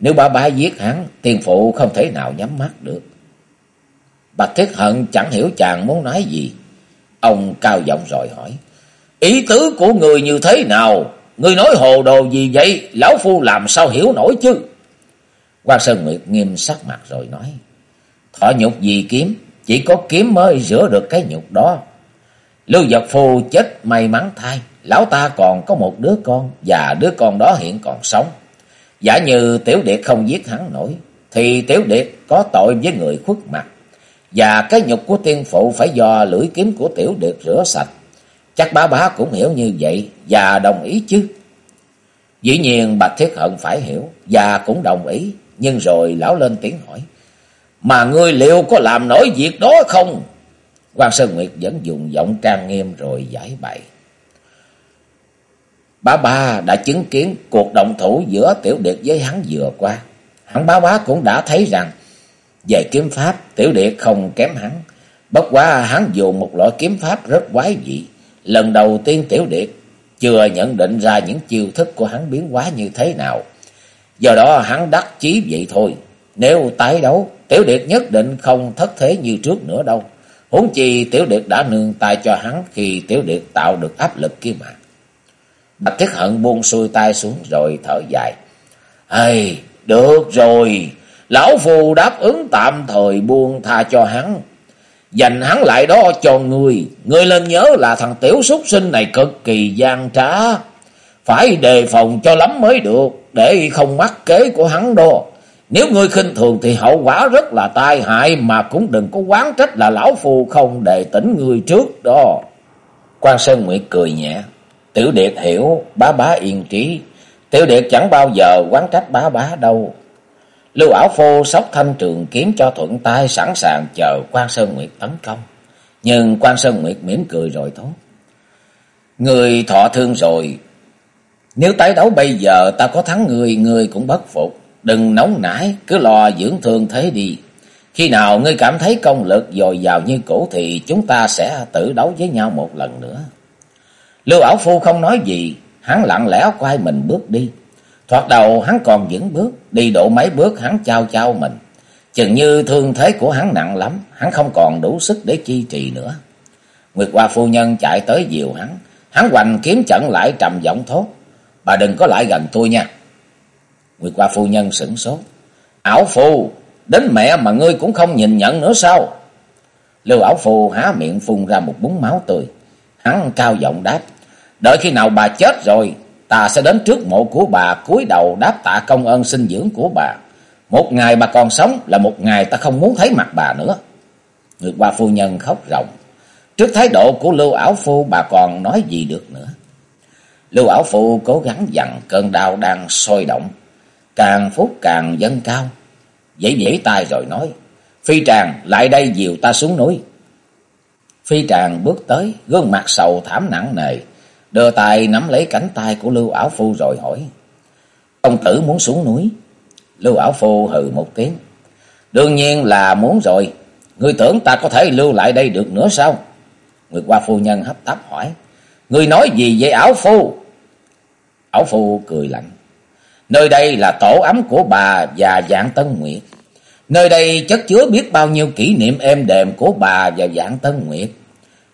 Nếu bá bá giết hắn, tiên phụ không thể nào nhắm mắt được. Bạch Thiết Hận chẳng hiểu chàng muốn nói gì. Ông cao giọng rồi hỏi. Ý tứ của người như thế nào? Người nói hồ đồ gì vậy? Lão Phu làm sao hiểu nổi chứ? quan Sơn Nguyệt nghiêm sắc mặt rồi nói. Thọ nhục gì kiếm? Chỉ có kiếm mới rửa được cái nhục đó. Lưu Giật Phu chết may mắn thay. Lão ta còn có một đứa con. Và đứa con đó hiện còn sống. Giả như Tiểu Điệt không giết hắn nổi. Thì Tiểu Điệt có tội với người khuất mặt. Và cái nhục của tiên phụ phải do lưỡi kiếm của Tiểu Điệt rửa sạch. Chắc bá bá cũng hiểu như vậy, và đồng ý chứ. Dĩ nhiên Bạch Thiết Hận phải hiểu, và cũng đồng ý. Nhưng rồi lão lên tiếng hỏi. Mà ngươi liệu có làm nổi việc đó không? quan Sơn Nguyệt vẫn dùng giọng trang nghiêm rồi giải bày. Bá ba đã chứng kiến cuộc động thủ giữa Tiểu Điệt với hắn vừa qua. Hắn bá bá cũng đã thấy rằng về kiếm pháp Tiểu địa không kém hắn. Bất quá hắn dùng một loại kiếm pháp rất quái dị. Lần đầu tiên Tiểu địa chưa nhận định ra những chiêu thức của hắn biến hóa như thế nào. Do đó hắn đắc chí vậy thôi. Nếu tái đấu, Tiểu Điệt nhất định không thất thế như trước nữa đâu. Huống chi Tiểu Điệt đã nương tay cho hắn khi Tiểu Điệt tạo được áp lực kia mà. Bạch Thiết Hận buông xuôi tay xuống rồi thở dài. Ây, được rồi, lão phù đáp ứng tạm thời buông tha cho hắn. Dành hắn lại đó cho người, người nên nhớ là thằng tiểu súc sinh này cực kỳ gian trá. Phải đề phòng cho lắm mới được, để không mắc kế của hắn đó. Nếu ngươi khinh thường thì hậu quả rất là tai hại mà cũng đừng có quán trách là lão phù không đề tỉnh người trước đó. Quan Sơn Nguyệt cười nhẹ. Tiểu Điệt hiểu, bá bá yên trí. Tiểu Điệt chẳng bao giờ quán trách bá bá đâu. Lưu ảo phô sóc thanh trường kiếm cho thuận tay sẵn sàng chờ quan Sơn Nguyệt tấn công. Nhưng quan Sơn Nguyệt mỉm cười rồi thôi. Người thọ thương rồi. Nếu tái đấu bây giờ ta có thắng người, người cũng bất phục. Đừng nóng nảy, cứ lo dưỡng thương thế đi. Khi nào ngươi cảm thấy công lực dồi dào như cũ thì chúng ta sẽ tự đấu với nhau một lần nữa. Lưu ảo phu không nói gì, hắn lặng lẽ quay mình bước đi. Thoạt đầu hắn còn vững bước, đi độ mấy bước hắn trao trao mình. Chừng như thương thế của hắn nặng lắm, hắn không còn đủ sức để chi trì nữa. Nguyệt Hoa phu nhân chạy tới dìu hắn, hắn hoành kiếm trận lại trầm giọng thốt. Bà đừng có lại gần tôi nha. Nguyệt Hoa phu nhân sửng sốt. Ảo phu, đến mẹ mà ngươi cũng không nhìn nhận nữa sao? Lưu ảo phu há miệng phun ra một búng máu tươi. Hắn cao giọng đáp. Đợi khi nào bà chết rồi, ta sẽ đến trước mộ của bà cúi đầu đáp tạ công ơn sinh dưỡng của bà. Một ngày bà còn sống là một ngày ta không muốn thấy mặt bà nữa. Người qua phu nhân khóc ròng. Trước thái độ của Lưu ảo phu bà còn nói gì được nữa. Lưu ảo phu cố gắng dằn cơn đau đang sôi động. Càng phút càng dâng cao. Dãy dãy tay rồi nói. Phi tràng lại đây dìu ta xuống núi. Phi tràng bước tới, gương mặt sầu thảm nặng nề, đưa tay nắm lấy cánh tay của Lưu Ảo Phu rồi hỏi. Công tử muốn xuống núi. Lưu Ảo Phu hừ một tiếng. Đương nhiên là muốn rồi. Ngươi tưởng ta có thể lưu lại đây được nữa sao? người qua phu nhân hấp tấp hỏi. Ngươi nói gì vậy Ảo Phu? Ảo Phu cười lạnh. Nơi đây là tổ ấm của bà và dạng Tân Nguyệt. Nơi đây chất chứa biết bao nhiêu kỷ niệm êm đềm của bà và dạng Tân Nguyệt.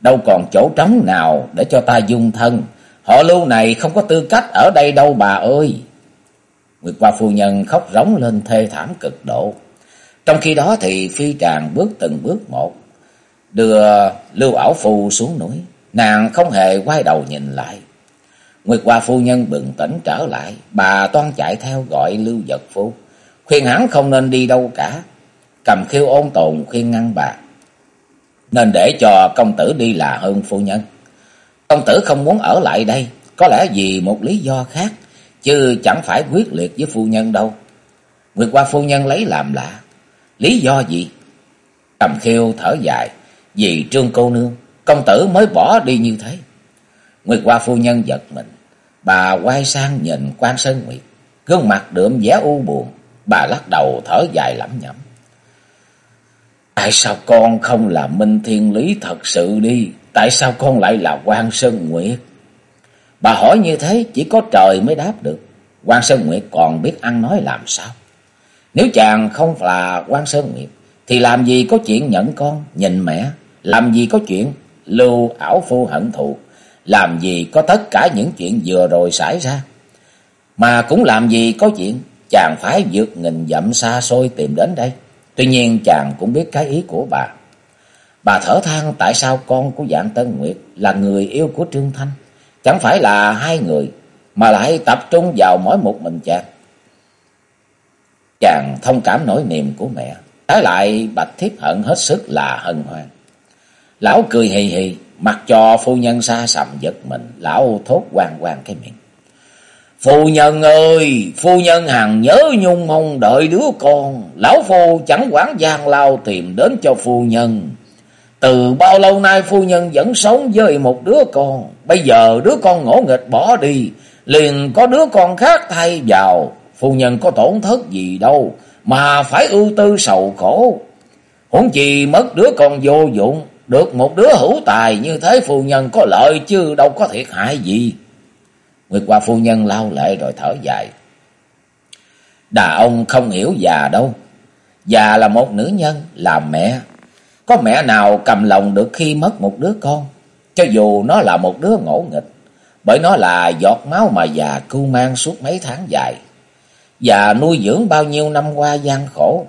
Đâu còn chỗ trống nào để cho ta dung thân. Họ lưu này không có tư cách ở đây đâu bà ơi. Nguyệt qua phu nhân khóc rống lên thê thảm cực độ. Trong khi đó thì phi tràng bước từng bước một. Đưa lưu ảo phu xuống núi. Nàng không hề quay đầu nhìn lại. Nguyệt qua phu nhân bừng tỉnh trở lại. Bà toan chạy theo gọi lưu vật phu. Khuyên hắn không nên đi đâu cả. Cầm khiêu ôn tồn khuyên ngăn bà. Nên để cho công tử đi là hơn phu nhân. Công tử không muốn ở lại đây. Có lẽ vì một lý do khác. Chứ chẳng phải quyết liệt với phu nhân đâu. Nguyệt qua phu nhân lấy làm lạ. Lý do gì? Cầm khiêu thở dài. Vì trương cô nương. Công tử mới bỏ đi như thế. Nguyệt qua phu nhân giật mình. Bà quay sang nhìn quan Sơn Nguyệt. Gương mặt đượm vẻ u buồn. Bà lắc đầu thở dài lẩm nhẩm. Tại sao con không là Minh Thiên Lý thật sự đi? Tại sao con lại là quan Sơn Nguyệt? Bà hỏi như thế chỉ có trời mới đáp được. quan Sơn Nguyệt còn biết ăn nói làm sao? Nếu chàng không là quan Sơn Nguyệt, thì làm gì có chuyện nhận con, nhìn mẹ? Làm gì có chuyện lưu ảo phu hận thù? Làm gì có tất cả những chuyện vừa rồi xảy ra? Mà cũng làm gì có chuyện chàng phải vượt nghìn dặm xa xôi tìm đến đây. Tuy nhiên chàng cũng biết cái ý của bà. Bà thở than tại sao con của dạng Tân Nguyệt là người yêu của Trương Thanh. Chẳng phải là hai người mà lại tập trung vào mỗi một mình chàng. Chàng thông cảm nỗi niềm của mẹ. Trái lại bạch thiếp hận hết sức là hân hoan. Lão cười hì hì, mặc cho phu nhân xa sầm giật mình. Lão thốt quang quang cái miệng. Phu nhân ơi, phu nhân hằng nhớ nhung mong đợi đứa con. Lão phu chẳng quản gian lao tìm đến cho phu nhân. Từ bao lâu nay phu nhân vẫn sống với một đứa con. Bây giờ đứa con ngỗ nghịch bỏ đi. Liền có đứa con khác thay vào. Phu nhân có tổn thất gì đâu. Mà phải ưu tư sầu khổ. Huống chi mất đứa con vô dụng. Được một đứa hữu tài như thế phu nhân có lợi chứ đâu có thiệt hại gì. Nguyệt qua phu nhân lau lệ rồi thở dài. Đà ông không hiểu già đâu. Già là một nữ nhân, là mẹ. Có mẹ nào cầm lòng được khi mất một đứa con. Cho dù nó là một đứa ngỗ nghịch. Bởi nó là giọt máu mà già cưu mang suốt mấy tháng dài. Già nuôi dưỡng bao nhiêu năm qua gian khổ.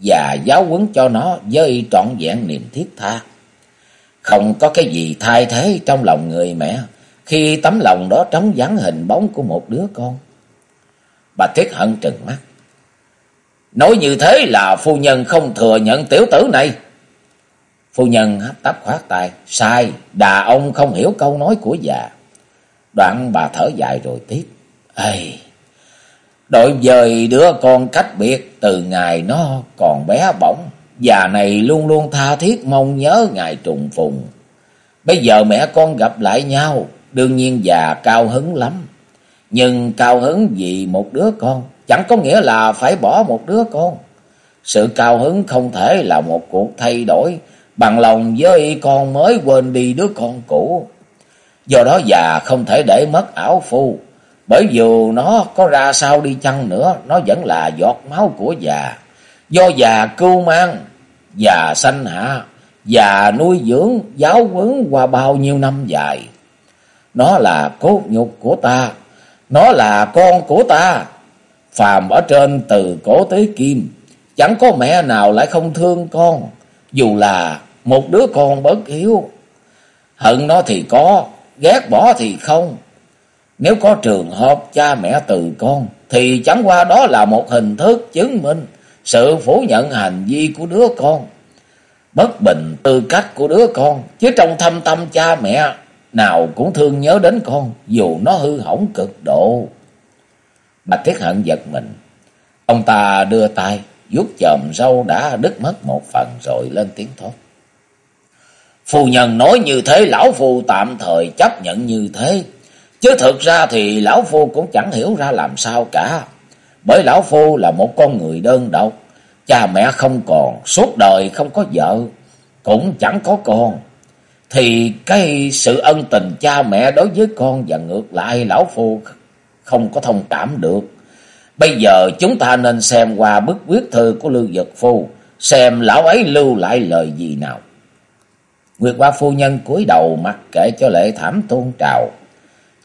Già giáo huấn cho nó với trọn vẹn niềm thiết tha. Không có cái gì thay thế trong lòng người mẹ khi tấm lòng đó trống vắng hình bóng của một đứa con. Bà Thiết Hận trừng mắt. Nói như thế là phu nhân không thừa nhận tiểu tử này. Phu nhân hấp tấp khoát tay. Sai, đà ông không hiểu câu nói của già. Đoạn bà thở dài rồi tiếp. Ê, đội dời đứa con cách biệt từ ngày nó còn bé bỏng. Già này luôn luôn tha thiết mong nhớ ngày trùng phùng. Bây giờ mẹ con gặp lại nhau, Đương nhiên già cao hứng lắm. Nhưng cao hứng vì một đứa con, chẳng có nghĩa là phải bỏ một đứa con. Sự cao hứng không thể là một cuộc thay đổi, bằng lòng với con mới quên đi đứa con cũ. Do đó già không thể để mất ảo phu, Bởi dù nó có ra sao đi chăng nữa, nó vẫn là giọt máu của già. Do già cưu mang, già sanh hạ, già nuôi dưỡng, giáo huấn qua bao nhiêu năm dài. Nó là cốt nhục của ta, nó là con của ta. Phàm ở trên từ cổ tới kim, chẳng có mẹ nào lại không thương con, dù là một đứa con bất hiếu. Hận nó thì có, ghét bỏ thì không. Nếu có trường hợp cha mẹ từ con, thì chẳng qua đó là một hình thức chứng minh sự phủ nhận hành vi của đứa con. Bất bình tư cách của đứa con, chứ trong thâm tâm cha mẹ nào cũng thương nhớ đến con, dù nó hư hỏng cực độ. Bạch Thiết Hận giật mình. Ông ta đưa tay, vuốt chòm râu đã đứt mất một phần rồi lên tiếng thốt. Phu nhân nói như thế, lão phu tạm thời chấp nhận như thế. Chứ thực ra thì lão phu cũng chẳng hiểu ra làm sao cả. Bởi lão phu là một con người đơn độc. Cha mẹ không còn, suốt đời không có vợ, cũng chẳng có con. Thì cái sự ân tình cha mẹ đối với con và ngược lại lão phu không có thông cảm được. Bây giờ chúng ta nên xem qua bức quyết thư của Lưu Dật Phu, xem lão ấy lưu lại lời gì nào. Nguyệt Hoa phu nhân cúi đầu mặc kệ cho lệ thảm tôn trào.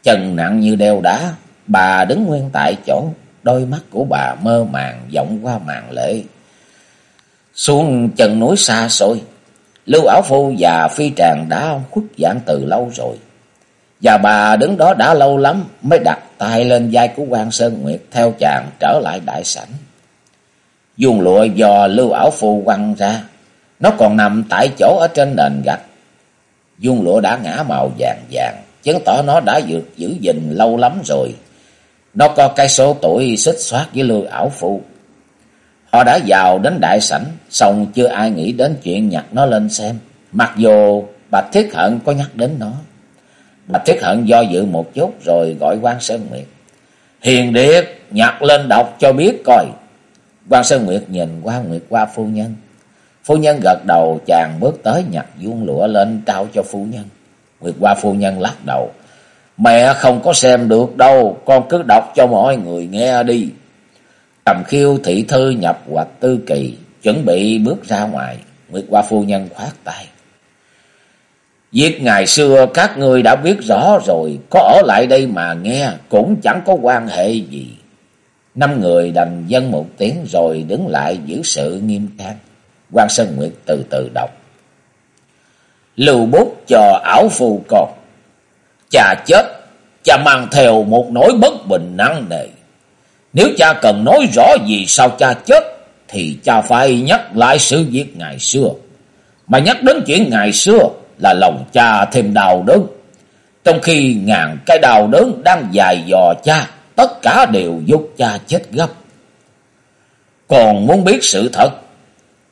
Chân nặng như đeo đá, bà đứng nguyên tại chỗ, đôi mắt của bà mơ màng vọng qua màn lệ. Xuống chân núi xa xôi, Lưu Ảo Phu và Phi Tràng đã khuất dạng từ lâu rồi. Và bà đứng đó đã lâu lắm mới đặt tay lên vai của quan Sơn Nguyệt theo chàng trở lại đại sảnh. Dùng lụa do Lưu Ảo Phu quăng ra, nó còn nằm tại chỗ ở trên nền gạch. Dung lụa đã ngã màu vàng vàng, chứng tỏ nó đã được giữ gìn lâu lắm rồi. Nó có cái số tuổi xích xoát với lưu ảo phụ. Họ đã vào đến đại sảnh, xong chưa ai nghĩ đến chuyện nhặt nó lên xem. Mặc dù Bạch Thiết Hận có nhắc đến nó. Bạch Thiết Hận do dự một chút rồi gọi quan Sơn Nguyệt. Hiền Điệt nhặt lên đọc cho biết coi. quan Sơn Nguyệt nhìn qua Nguyệt qua phu nhân. Phu nhân gật đầu chàng bước tới nhặt vuông lụa lên trao cho phu nhân. Nguyệt qua phu nhân lắc đầu. Mẹ không có xem được đâu, con cứ đọc cho mọi người nghe đi. Cầm khiêu thị thư nhập hoặc tư kỳ, chuẩn bị bước ra ngoài. Nguyệt qua phu nhân khoát tay. Việc ngày xưa các ngươi đã biết rõ rồi, có ở lại đây mà nghe cũng chẳng có quan hệ gì. Năm người đành dân một tiếng rồi đứng lại giữ sự nghiêm trang quan Sơn Nguyệt từ từ đọc. Lưu bút cho ảo phù con. Chà chết, chà mang theo một nỗi bất bình nặng nề. Nếu cha cần nói rõ gì sao cha chết, thì cha phải nhắc lại sự việc ngày xưa. Mà nhắc đến chuyện ngày xưa là lòng cha thêm đau đớn. Trong khi ngàn cái đau đớn đang dài dò cha, tất cả đều giúp cha chết gấp. Còn muốn biết sự thật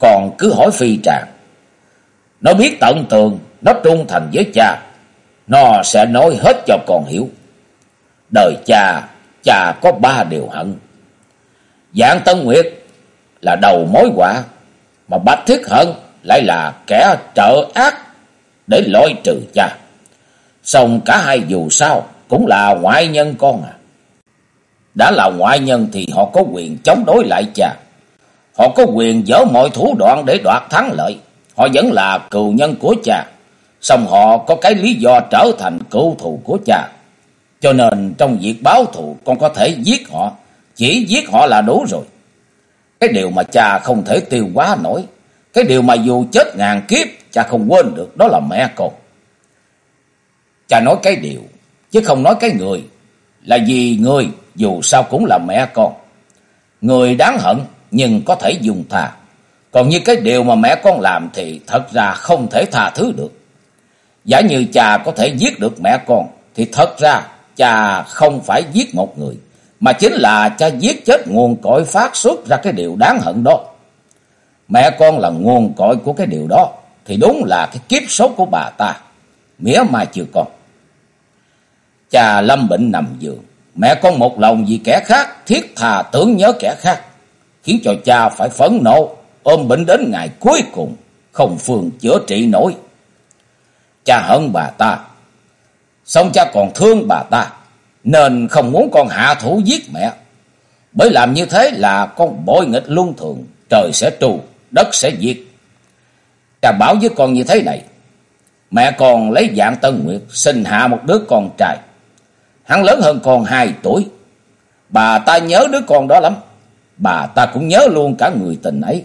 còn cứ hỏi phi tràng. Nó biết tận tường, nó trung thành với cha, nó sẽ nói hết cho con hiểu. Đời cha, cha có ba điều hận. Dạng Tân Nguyệt là đầu mối quả, mà Bạch Thiết Hận lại là kẻ trợ ác để lôi trừ cha. Xong cả hai dù sao cũng là ngoại nhân con à. Đã là ngoại nhân thì họ có quyền chống đối lại cha. Họ có quyền dỡ mọi thủ đoạn để đoạt thắng lợi. Họ vẫn là cựu nhân của cha. Xong họ có cái lý do trở thành cựu thù của cha. Cho nên trong việc báo thù con có thể giết họ. Chỉ giết họ là đủ rồi. Cái điều mà cha không thể tiêu hóa nổi. Cái điều mà dù chết ngàn kiếp cha không quên được đó là mẹ con. Cha nói cái điều chứ không nói cái người. Là vì người dù sao cũng là mẹ con. Người đáng hận nhưng có thể dùng tha. Còn như cái điều mà mẹ con làm thì thật ra không thể tha thứ được. Giả như cha có thể giết được mẹ con, thì thật ra cha không phải giết một người, mà chính là cha giết chết nguồn cội phát xuất ra cái điều đáng hận đó. Mẹ con là nguồn cội của cái điều đó, thì đúng là cái kiếp số của bà ta, mía mai chưa con. Cha lâm bệnh nằm giường, mẹ con một lòng vì kẻ khác, thiết thà tưởng nhớ kẻ khác khiến cho cha phải phẫn nộ, ôm bệnh đến ngày cuối cùng, không phương chữa trị nổi. Cha hận bà ta, xong cha còn thương bà ta, Nên không muốn con hạ thủ giết mẹ. Bởi làm như thế là con bội nghịch luân thường. Trời sẽ trù, đất sẽ diệt. Cha bảo với con như thế này. Mẹ con lấy dạng Tân Nguyệt sinh hạ một đứa con trai. Hắn lớn hơn con hai tuổi. Bà ta nhớ đứa con đó lắm. Bà ta cũng nhớ luôn cả người tình ấy.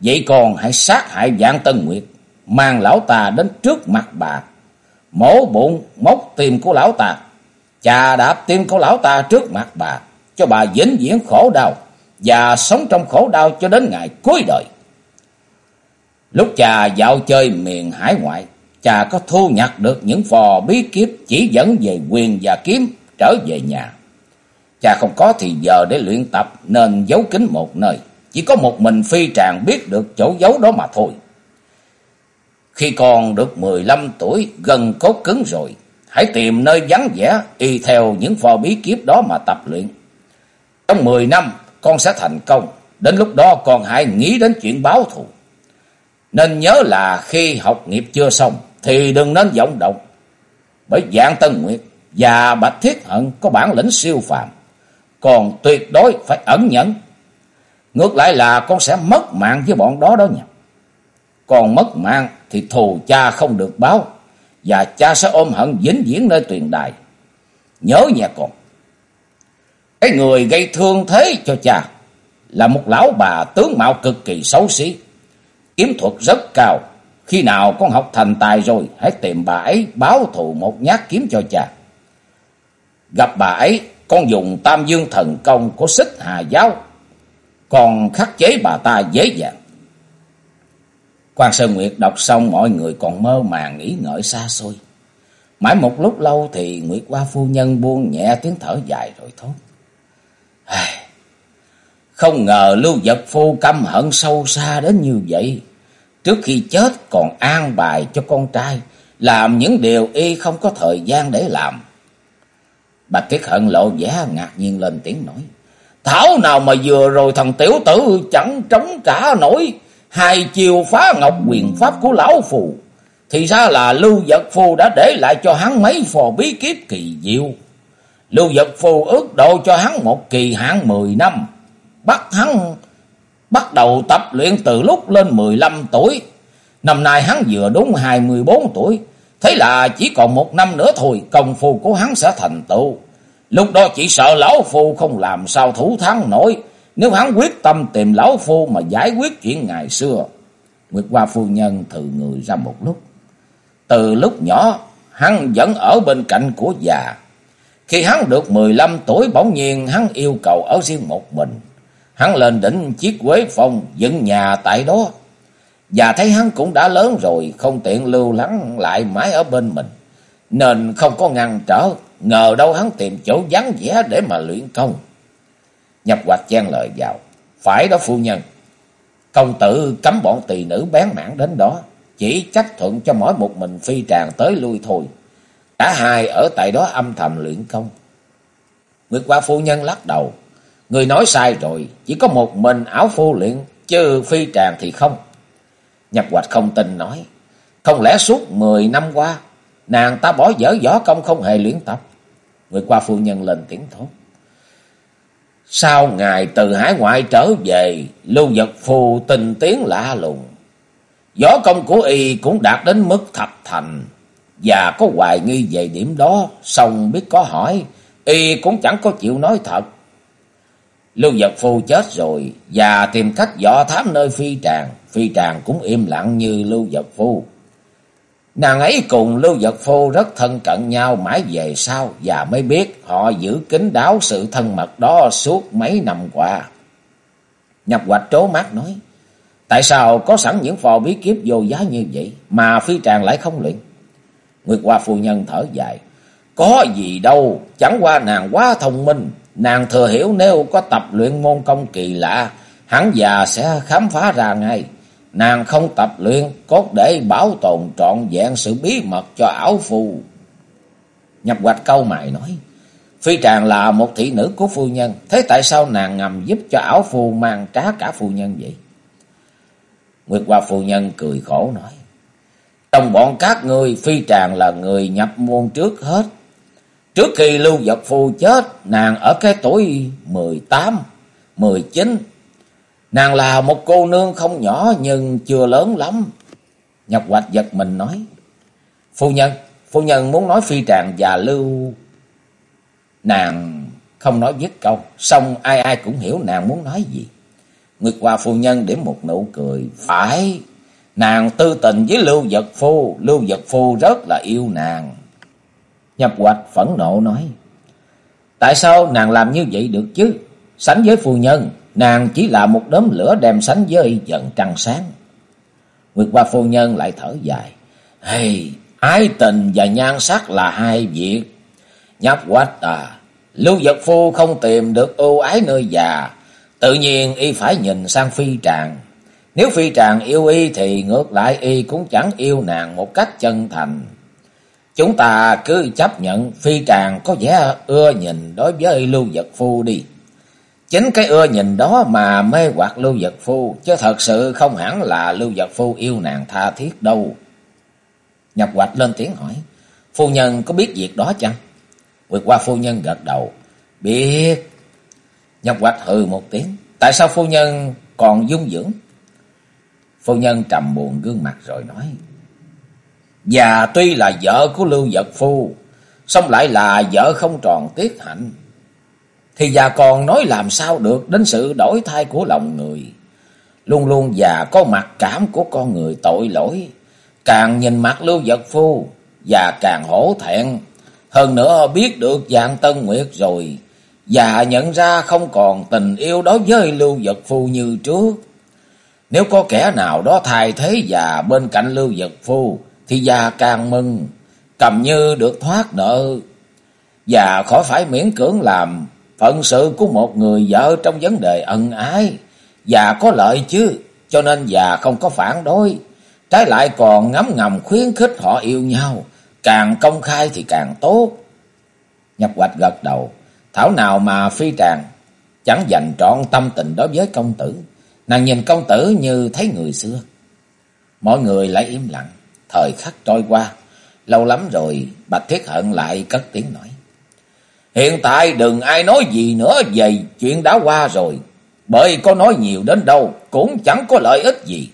Vậy con hãy sát hại dạng Tân Nguyệt. Mang lão ta đến trước mặt bà. Mổ bụng, móc tim của lão ta. Chà đạp tim của lão ta trước mặt bà. Cho bà vĩnh viễn khổ đau. Và sống trong khổ đau cho đến ngày cuối đời. Lúc cha dạo chơi miền hải ngoại, cha có thu nhặt được những phò bí kiếp chỉ dẫn về quyền và kiếm trở về nhà. Cha không có thì giờ để luyện tập nên giấu kín một nơi. Chỉ có một mình phi tràng biết được chỗ giấu đó mà thôi. Khi còn được 15 tuổi, gần cốt cứng rồi, hãy tìm nơi vắng vẻ, y theo những phò bí kiếp đó mà tập luyện. Trong 10 năm, con sẽ thành công. Đến lúc đó con hãy nghĩ đến chuyện báo thù. Nên nhớ là khi học nghiệp chưa xong, thì đừng nên vọng động. Bởi dạng Tân Nguyệt và Bạch Thiết Hận có bản lĩnh siêu phàm, còn tuyệt đối phải ẩn nhẫn. Ngược lại là con sẽ mất mạng với bọn đó đó nhỉ? Còn mất mạng thì thù cha không được báo, và cha sẽ ôm hận dính viễn nơi tuyền đài. Nhớ nha con. Cái người gây thương thế cho cha là một lão bà tướng mạo cực kỳ xấu xí, kiếm thuật rất cao, khi nào con học thành tài rồi, hãy tìm bà ấy báo thù một nhát kiếm cho cha. Gặp bà ấy, con dùng tam dương thần công của xích hà giáo, còn khắc chế bà ta dễ dàng. Quan Sơn Nguyệt đọc xong mọi người còn mơ màng nghĩ ngợi xa xôi. Mãi một lúc lâu thì Nguyệt Hoa Phu Nhân buông nhẹ tiếng thở dài rồi thốt. Không ngờ Lưu Vật Phu căm hận sâu xa đến như vậy. Trước khi chết còn an bài cho con trai, làm những điều y không có thời gian để làm. Bạch Tuyết Hận lộ vẻ ngạc nhiên lên tiếng nói. Thảo nào mà vừa rồi thằng tiểu tử chẳng trống trả nổi hai chiều phá ngọc quyền pháp của lão phù. Thì ra là Lưu Vật Phù đã để lại cho hắn mấy phò bí kiếp kỳ diệu. Lưu Vật Phù ước độ cho hắn một kỳ hạn 10 năm. Bắt hắn bắt đầu tập luyện từ lúc lên 15 tuổi. Năm nay hắn vừa đúng 24 tuổi. Thế là chỉ còn một năm nữa thôi, công phu của hắn sẽ thành tựu. Lúc đó chỉ sợ lão phù không làm sao thủ thắng nổi. Nếu hắn quyết tâm tìm lão phu mà giải quyết chuyện ngày xưa. Nguyệt Hoa phu nhân thừ người ra một lúc. Từ lúc nhỏ hắn vẫn ở bên cạnh của già. Khi hắn được 15 tuổi bỗng nhiên hắn yêu cầu ở riêng một mình. Hắn lên đỉnh chiếc quế phong dựng nhà tại đó. Và thấy hắn cũng đã lớn rồi, không tiện lưu lắng lại mãi ở bên mình. Nên không có ngăn trở, ngờ đâu hắn tìm chỗ vắng vẻ để mà luyện công. Nhập hoạch chen lời vào, phải đó phu nhân. Công tử cấm bọn tỳ nữ bén mảng đến đó, chỉ chấp thuận cho mỗi một mình phi tràng tới lui thôi. Cả hai ở tại đó âm thầm luyện công. Nguyệt qua phu nhân lắc đầu, Người nói sai rồi, chỉ có một mình áo phu luyện, chứ phi tràng thì không. Nhập hoạch không tin nói, không lẽ suốt mười năm qua, nàng ta bỏ dở võ công không hề luyện tập. Người qua phu nhân lên tiếng thốt. Sau ngày từ hải ngoại trở về, lưu vật phù tình tiến lạ lùng. Võ công của y cũng đạt đến mức thập thành, và có hoài nghi về điểm đó, xong biết có hỏi, y cũng chẳng có chịu nói thật. Lưu Vật phù chết rồi và tìm cách dò thám nơi phi tràng. Phi tràng cũng im lặng như Lưu Vật phù Nàng ấy cùng Lưu Vật Phu rất thân cận nhau mãi về sau và mới biết họ giữ kín đáo sự thân mật đó suốt mấy năm qua. Nhập hoạch trố mắt nói, tại sao có sẵn những phò bí kiếp vô giá như vậy mà phi tràng lại không luyện? Nguyệt Hoa Phu Nhân thở dài, có gì đâu, chẳng qua nàng quá thông minh, Nàng thừa hiểu nếu có tập luyện môn công kỳ lạ, hắn già sẽ khám phá ra ngay. Nàng không tập luyện, cốt để bảo tồn trọn vẹn sự bí mật cho ảo phù. Nhập hoạch câu mày nói, Phi tràng là một thị nữ của phu nhân, thế tại sao nàng ngầm giúp cho ảo phù mang trá cả phu nhân vậy? Nguyệt Hoa phu nhân cười khổ nói, Trong bọn các ngươi, phi tràng là người nhập môn trước hết, Trước khi Lưu Vật Phu chết, nàng ở cái tuổi 18, 19. Nàng là một cô nương không nhỏ nhưng chưa lớn lắm. Nhật Hoạch giật mình nói. Phu nhân, phu nhân muốn nói phi tràng và Lưu... Nàng không nói dứt câu, xong ai ai cũng hiểu nàng muốn nói gì. Nguyệt Hoa phu nhân điểm một nụ cười. Phải, nàng tư tình với Lưu Vật Phu, Lưu Vật Phu rất là yêu nàng. Nhập Hoạch phẫn nộ nói. Tại sao nàng làm như vậy được chứ? Sánh với phu nhân, nàng chỉ là một đốm lửa đem sánh với dần trăng sáng. Nguyệt Hoa phu nhân lại thở dài. Hey, ái tình và nhan sắc là hai việc. Nhấp quách à, Lưu Vật Phu không tìm được ưu ái nơi già, tự nhiên y phải nhìn sang phi tràng. Nếu phi tràng yêu y thì ngược lại y cũng chẳng yêu nàng một cách chân thành. Chúng ta cứ chấp nhận phi tràng có vẻ ưa nhìn đối với Lưu Vật Phu đi. Chính cái ưa nhìn đó mà mê hoặc Lưu Giật Phu, chứ thật sự không hẳn là Lưu Giật Phu yêu nàng tha thiết đâu. Nhập hoạch lên tiếng hỏi, phu nhân có biết việc đó chăng? Quyệt qua phu nhân gật đầu, biết. Nhập hoạch hừ một tiếng, tại sao phu nhân còn dung dưỡng? Phu nhân trầm buồn gương mặt rồi nói, và tuy là vợ của Lưu Giật Phu, song lại là vợ không tròn tiết hạnh. Thì già còn nói làm sao được đến sự đổi thay của lòng người. Luôn luôn già có mặt cảm của con người tội lỗi. Càng nhìn mặt Lưu Vật Phu già càng hổ thẹn. Hơn nữa biết được dạng tân nguyệt rồi. già nhận ra không còn tình yêu đối với Lưu Vật Phu như trước. Nếu có kẻ nào đó thay thế già bên cạnh Lưu Vật Phu thì già càng mừng, cầm như được thoát nợ. Và khỏi phải miễn cưỡng làm phận sự của một người vợ trong vấn đề ân ái. Và có lợi chứ, cho nên già không có phản đối. Trái lại còn ngấm ngầm khuyến khích họ yêu nhau, càng công khai thì càng tốt. Nhập hoạch gật đầu, thảo nào mà phi tràng, chẳng dành trọn tâm tình đối với công tử. Nàng nhìn công tử như thấy người xưa. Mọi người lại im lặng. Thời khắc trôi qua, lâu lắm rồi Bạch Thiết Hận lại cất tiếng nói. Hiện tại đừng ai nói gì nữa về chuyện đã qua rồi, bởi có nói nhiều đến đâu cũng chẳng có lợi ích gì.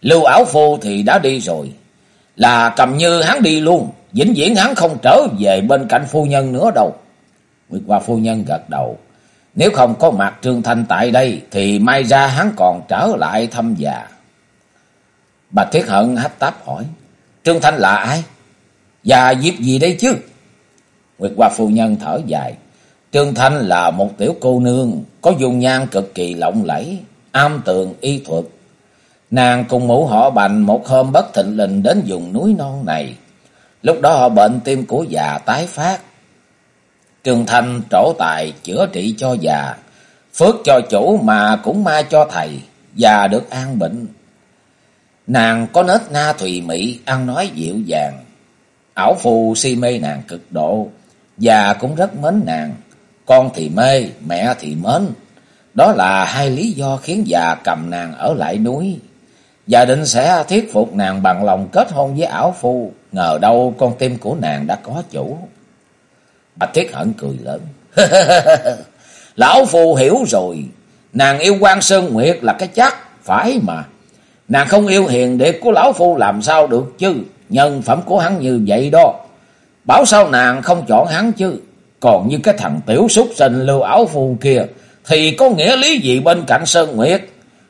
Lưu ảo phu thì đã đi rồi, là cầm như hắn đi luôn, vĩnh viễn hắn không trở về bên cạnh phu nhân nữa đâu. Nguyệt Hoa phu nhân gật đầu, nếu không có mặt Trương Thanh tại đây thì may ra hắn còn trở lại thăm già. Bạch Thiết Hận hấp táp hỏi. Trương Thanh là ai? Và dịp gì đây chứ? Nguyệt Hoa Phu Nhân thở dài. Trương Thanh là một tiểu cô nương, có dung nhan cực kỳ lộng lẫy, am tường y thuật. Nàng cùng mũ họ bành một hôm bất thịnh lình đến vùng núi non này. Lúc đó họ bệnh tim của già tái phát. Trương Thanh trổ tài chữa trị cho già, phước cho chủ mà cũng ma cho thầy, già được an bệnh. Nàng có nết na thùy mị, ăn nói dịu dàng. Ảo phù si mê nàng cực độ, và cũng rất mến nàng. Con thì mê, mẹ thì mến. Đó là hai lý do khiến già cầm nàng ở lại núi. già định sẽ thuyết phục nàng bằng lòng kết hôn với ảo phu. Ngờ đâu con tim của nàng đã có chủ. Bạch Thiết Hận cười lớn. Lão phu hiểu rồi. Nàng yêu quan Sơn Nguyệt là cái chắc. Phải mà. Nàng không yêu hiền điệp của lão phu làm sao được chứ. Nhân phẩm của hắn như vậy đó. Bảo sao nàng không chọn hắn chứ. Còn như cái thằng tiểu súc sinh lưu áo phù kia. Thì có nghĩa lý gì bên cạnh Sơn Nguyệt.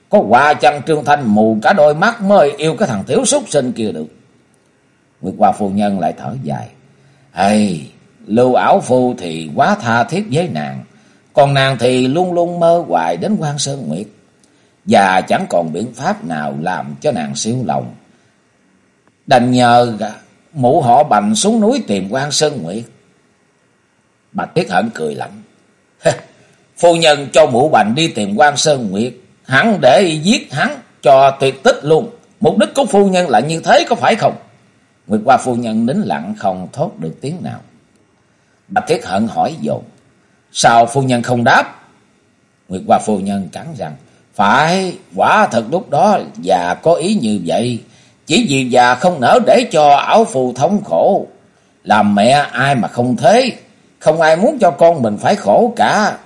Có quà chăng Trương Thanh mù cả đôi mắt mới yêu cái thằng tiểu súc sinh kia được. Nguyệt Hoa phu nhân lại thở dài. Ây, lưu áo phu thì quá tha thiết với nàng. Còn nàng thì luôn luôn mơ hoài đến quan Sơn Nguyệt và chẳng còn biện pháp nào làm cho nàng siêu lòng. Đành nhờ mụ họ bành xuống núi tìm quan Sơn Nguyệt. Bạch Thiết Hận cười lạnh. Phu nhân cho mụ bành đi tìm quan Sơn Nguyệt, hắn để giết hắn cho tuyệt tích luôn. Mục đích của phu nhân là như thế có phải không? Nguyệt qua phu nhân nín lặng không thốt được tiếng nào. Bạch Thiết Hận hỏi dồn. Sao phu nhân không đáp? Nguyệt qua phu nhân cắn rằng. Phải, quả thật lúc đó già có ý như vậy. Chỉ vì già không nỡ để cho ảo phù thống khổ. Làm mẹ ai mà không thế, không ai muốn cho con mình phải khổ cả.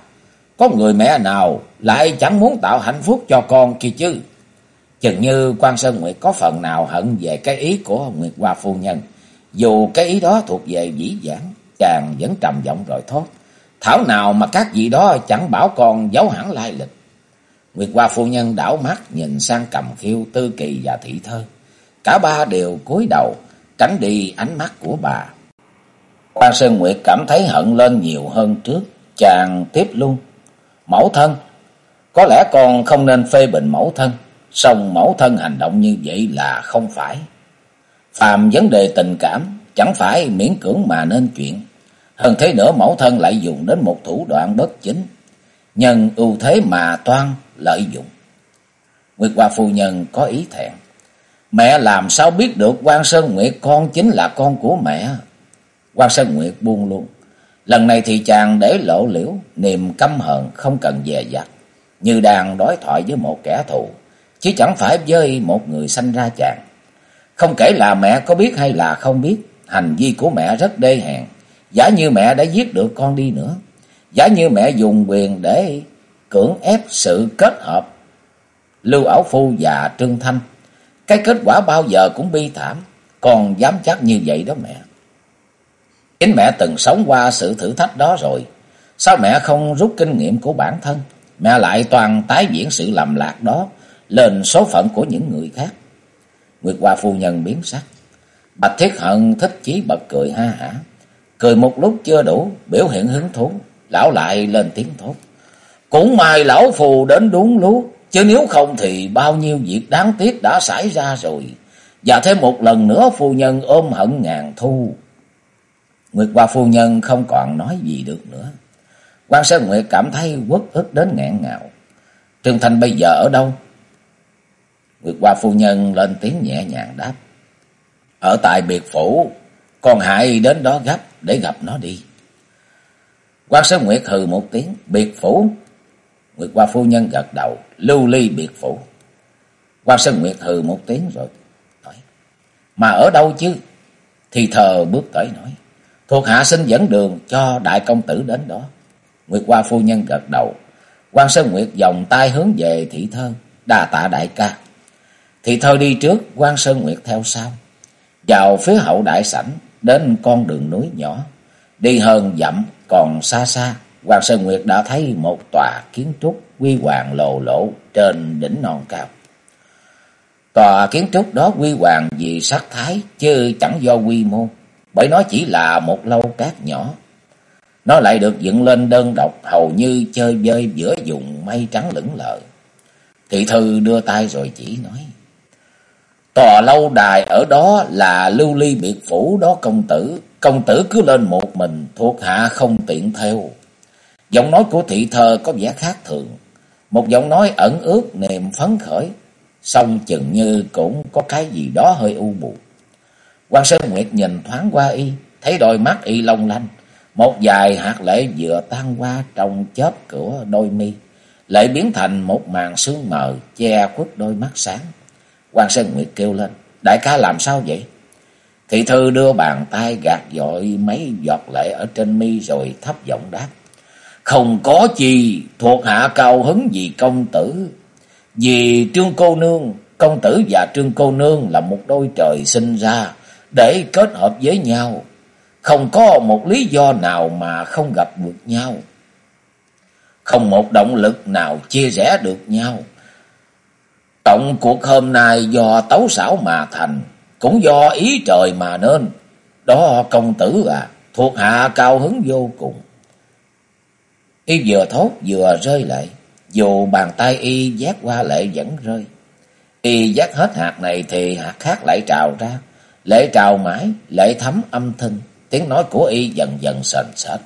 Có người mẹ nào lại chẳng muốn tạo hạnh phúc cho con kia chứ. Chừng như quan Sơn Nguyệt có phần nào hận về cái ý của Nguyệt Hoa Phu Nhân. Dù cái ý đó thuộc về dĩ dãn, chàng vẫn trầm giọng rồi thốt. Thảo nào mà các vị đó chẳng bảo con giấu hẳn lai lịch. Nguyệt Hoa Phu Nhân đảo mắt nhìn sang cầm khiêu tư kỳ và thị thơ. Cả ba đều cúi đầu, tránh đi ánh mắt của bà. Quan Sơn Nguyệt cảm thấy hận lên nhiều hơn trước. Chàng tiếp luôn. Mẫu thân. Có lẽ con không nên phê bình mẫu thân. song mẫu thân hành động như vậy là không phải. Phàm vấn đề tình cảm. Chẳng phải miễn cưỡng mà nên chuyện. Hơn thế nữa mẫu thân lại dùng đến một thủ đoạn bất chính. Nhân ưu thế mà toan lợi dụng. Nguyệt Hoa Phu Nhân có ý thẹn. Mẹ làm sao biết được quan Sơn Nguyệt con chính là con của mẹ. quan Sơn Nguyệt buông luôn. Lần này thì chàng để lộ liễu, niềm căm hận không cần dè dặt. Như đang đối thoại với một kẻ thù, chứ chẳng phải với một người sanh ra chàng. Không kể là mẹ có biết hay là không biết, hành vi của mẹ rất đê hèn. Giả như mẹ đã giết được con đi nữa. Giả như mẹ dùng quyền để cưỡng ép sự kết hợp Lưu Ảo Phu và Trương Thanh cái kết quả bao giờ cũng bi thảm, còn dám chắc như vậy đó mẹ. Chính mẹ từng sống qua sự thử thách đó rồi, sao mẹ không rút kinh nghiệm của bản thân, mẹ lại toàn tái diễn sự lầm lạc đó lên số phận của những người khác. Nguyệt Hoa phu nhân biến sắc. Bạch Thiết Hận thích chí bật cười ha hả. Cười một lúc chưa đủ, biểu hiện hứng thú. Lão lại lên tiếng thốt. Cũng may lão phù đến đúng lúc. Chứ nếu không thì bao nhiêu việc đáng tiếc đã xảy ra rồi. Và thêm một lần nữa phu nhân ôm hận ngàn thu. Nguyệt Hoa phu nhân không còn nói gì được nữa. quan Sơn Nguyệt cảm thấy quất ức đến ngẹn ngào. Trương Thanh bây giờ ở đâu? Nguyệt Hoa phu nhân lên tiếng nhẹ nhàng đáp. Ở tại biệt phủ, còn hãy đến đó gấp để gặp nó đi. quan Sơn Nguyệt hừ một tiếng, biệt phủ Nguyệt Hoa phu nhân gật đầu, lưu ly biệt phủ. Quan Sơn Nguyệt hừ một tiếng rồi nói, mà ở đâu chứ? Thì thờ bước tới nói, thuộc hạ xin dẫn đường cho đại công tử đến đó. Nguyệt Hoa phu nhân gật đầu, Quan Sơn Nguyệt vòng tay hướng về thị thơ, đà tạ đại ca. Thị thơ đi trước, Quan Sơn Nguyệt theo sau. Vào phía hậu đại sảnh, đến con đường núi nhỏ, đi hơn dặm còn xa xa Hoàng Sơn Nguyệt đã thấy một tòa kiến trúc quy hoàng lộ lộ trên đỉnh non cao. Tòa kiến trúc đó quy hoàng vì sắc thái chứ chẳng do quy mô, bởi nó chỉ là một lâu cát nhỏ. Nó lại được dựng lên đơn độc hầu như chơi vơi giữa vùng mây trắng lững lờ. Thị thư đưa tay rồi chỉ nói. Tòa lâu đài ở đó là lưu ly biệt phủ đó công tử. Công tử cứ lên một mình thuộc hạ không tiện theo. Giọng nói của thị thơ có vẻ khác thường. Một giọng nói ẩn ướt niềm phấn khởi. Xong chừng như cũng có cái gì đó hơi u buồn. quan Sơn Nguyệt nhìn thoáng qua y. Thấy đôi mắt y long lanh. Một vài hạt lệ vừa tan qua trong chớp của đôi mi. Lệ biến thành một màn sương mờ che khuất đôi mắt sáng. quan Sơn Nguyệt kêu lên. Đại ca làm sao vậy? Thị thư đưa bàn tay gạt dội mấy giọt lệ ở trên mi rồi thấp giọng đáp. Không có chi thuộc hạ cao hứng vì công tử. Vì Trương Cô Nương, công tử và Trương Cô Nương là một đôi trời sinh ra để kết hợp với nhau. Không có một lý do nào mà không gặp được nhau. Không một động lực nào chia rẽ được nhau. Tổng cuộc hôm nay do tấu xảo mà thành, cũng do ý trời mà nên. Đó công tử à, thuộc hạ cao hứng vô cùng. Y vừa thốt vừa rơi lệ. Dù bàn tay y giác qua lệ vẫn rơi. Y giác hết hạt này thì hạt khác lại trào ra. Lệ trào mãi, lệ thấm âm thanh. Tiếng nói của y dần dần sền sệt.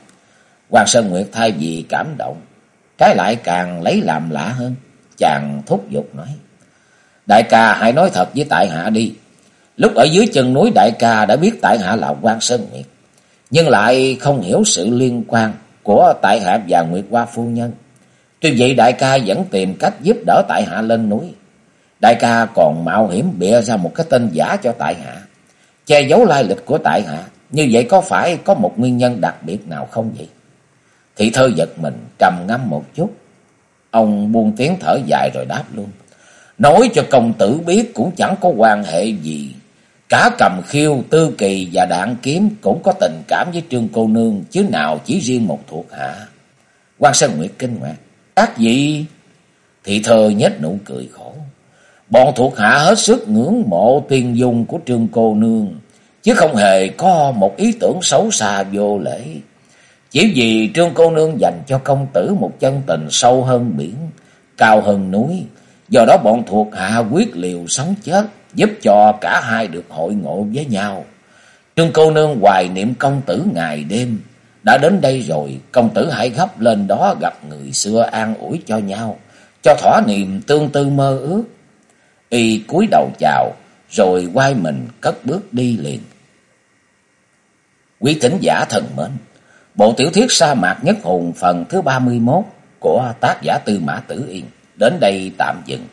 Hoàng Sơn Nguyệt thay vì cảm động. Trái lại càng lấy làm lạ hơn. Chàng thúc giục nói. Đại ca hãy nói thật với tại hạ đi. Lúc ở dưới chân núi đại ca đã biết tại hạ là quan Sơn Nguyệt. Nhưng lại không hiểu sự liên quan của tại hạ và Nguyệt Hoa phu nhân. Tuy vậy đại ca vẫn tìm cách giúp đỡ tại hạ lên núi. Đại ca còn mạo hiểm bịa ra một cái tên giả cho tại hạ, che giấu lai lịch của tại hạ, Như vậy có phải có một nguyên nhân đặc biệt nào không vậy? Thị thơ giật mình trầm ngâm một chút. Ông buông tiếng thở dài rồi đáp luôn. Nói cho công tử biết cũng chẳng có quan hệ gì. Cả cầm khiêu, tư kỳ và đạn kiếm cũng có tình cảm với trương cô nương, chứ nào chỉ riêng một thuộc hạ. quan Sơn Nguyệt kinh ngạc. Các vị... Thị thơ nhếch nụ cười khổ. Bọn thuộc hạ hết sức ngưỡng mộ tiền dung của trương cô nương, chứ không hề có một ý tưởng xấu xa vô lễ. Chỉ vì trương cô nương dành cho công tử một chân tình sâu hơn biển, cao hơn núi, do đó bọn thuộc hạ quyết liều sống chết, giúp cho cả hai được hội ngộ với nhau. Trương cô nương hoài niệm công tử ngày đêm, đã đến đây rồi, công tử hãy gấp lên đó gặp người xưa an ủi cho nhau, cho thỏa niềm tương tư mơ ước. Y cúi đầu chào, rồi quay mình cất bước đi liền. Quý thính giả thần mến, bộ tiểu thuyết sa mạc nhất hùng phần thứ 31 của tác giả Tư Mã Tử Yên đến đây tạm dừng.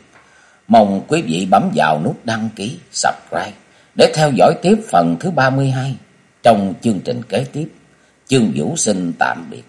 Mong quý vị bấm vào nút đăng ký, subscribe để theo dõi tiếp phần thứ 32 trong chương trình kế tiếp. Chương Vũ xin tạm biệt.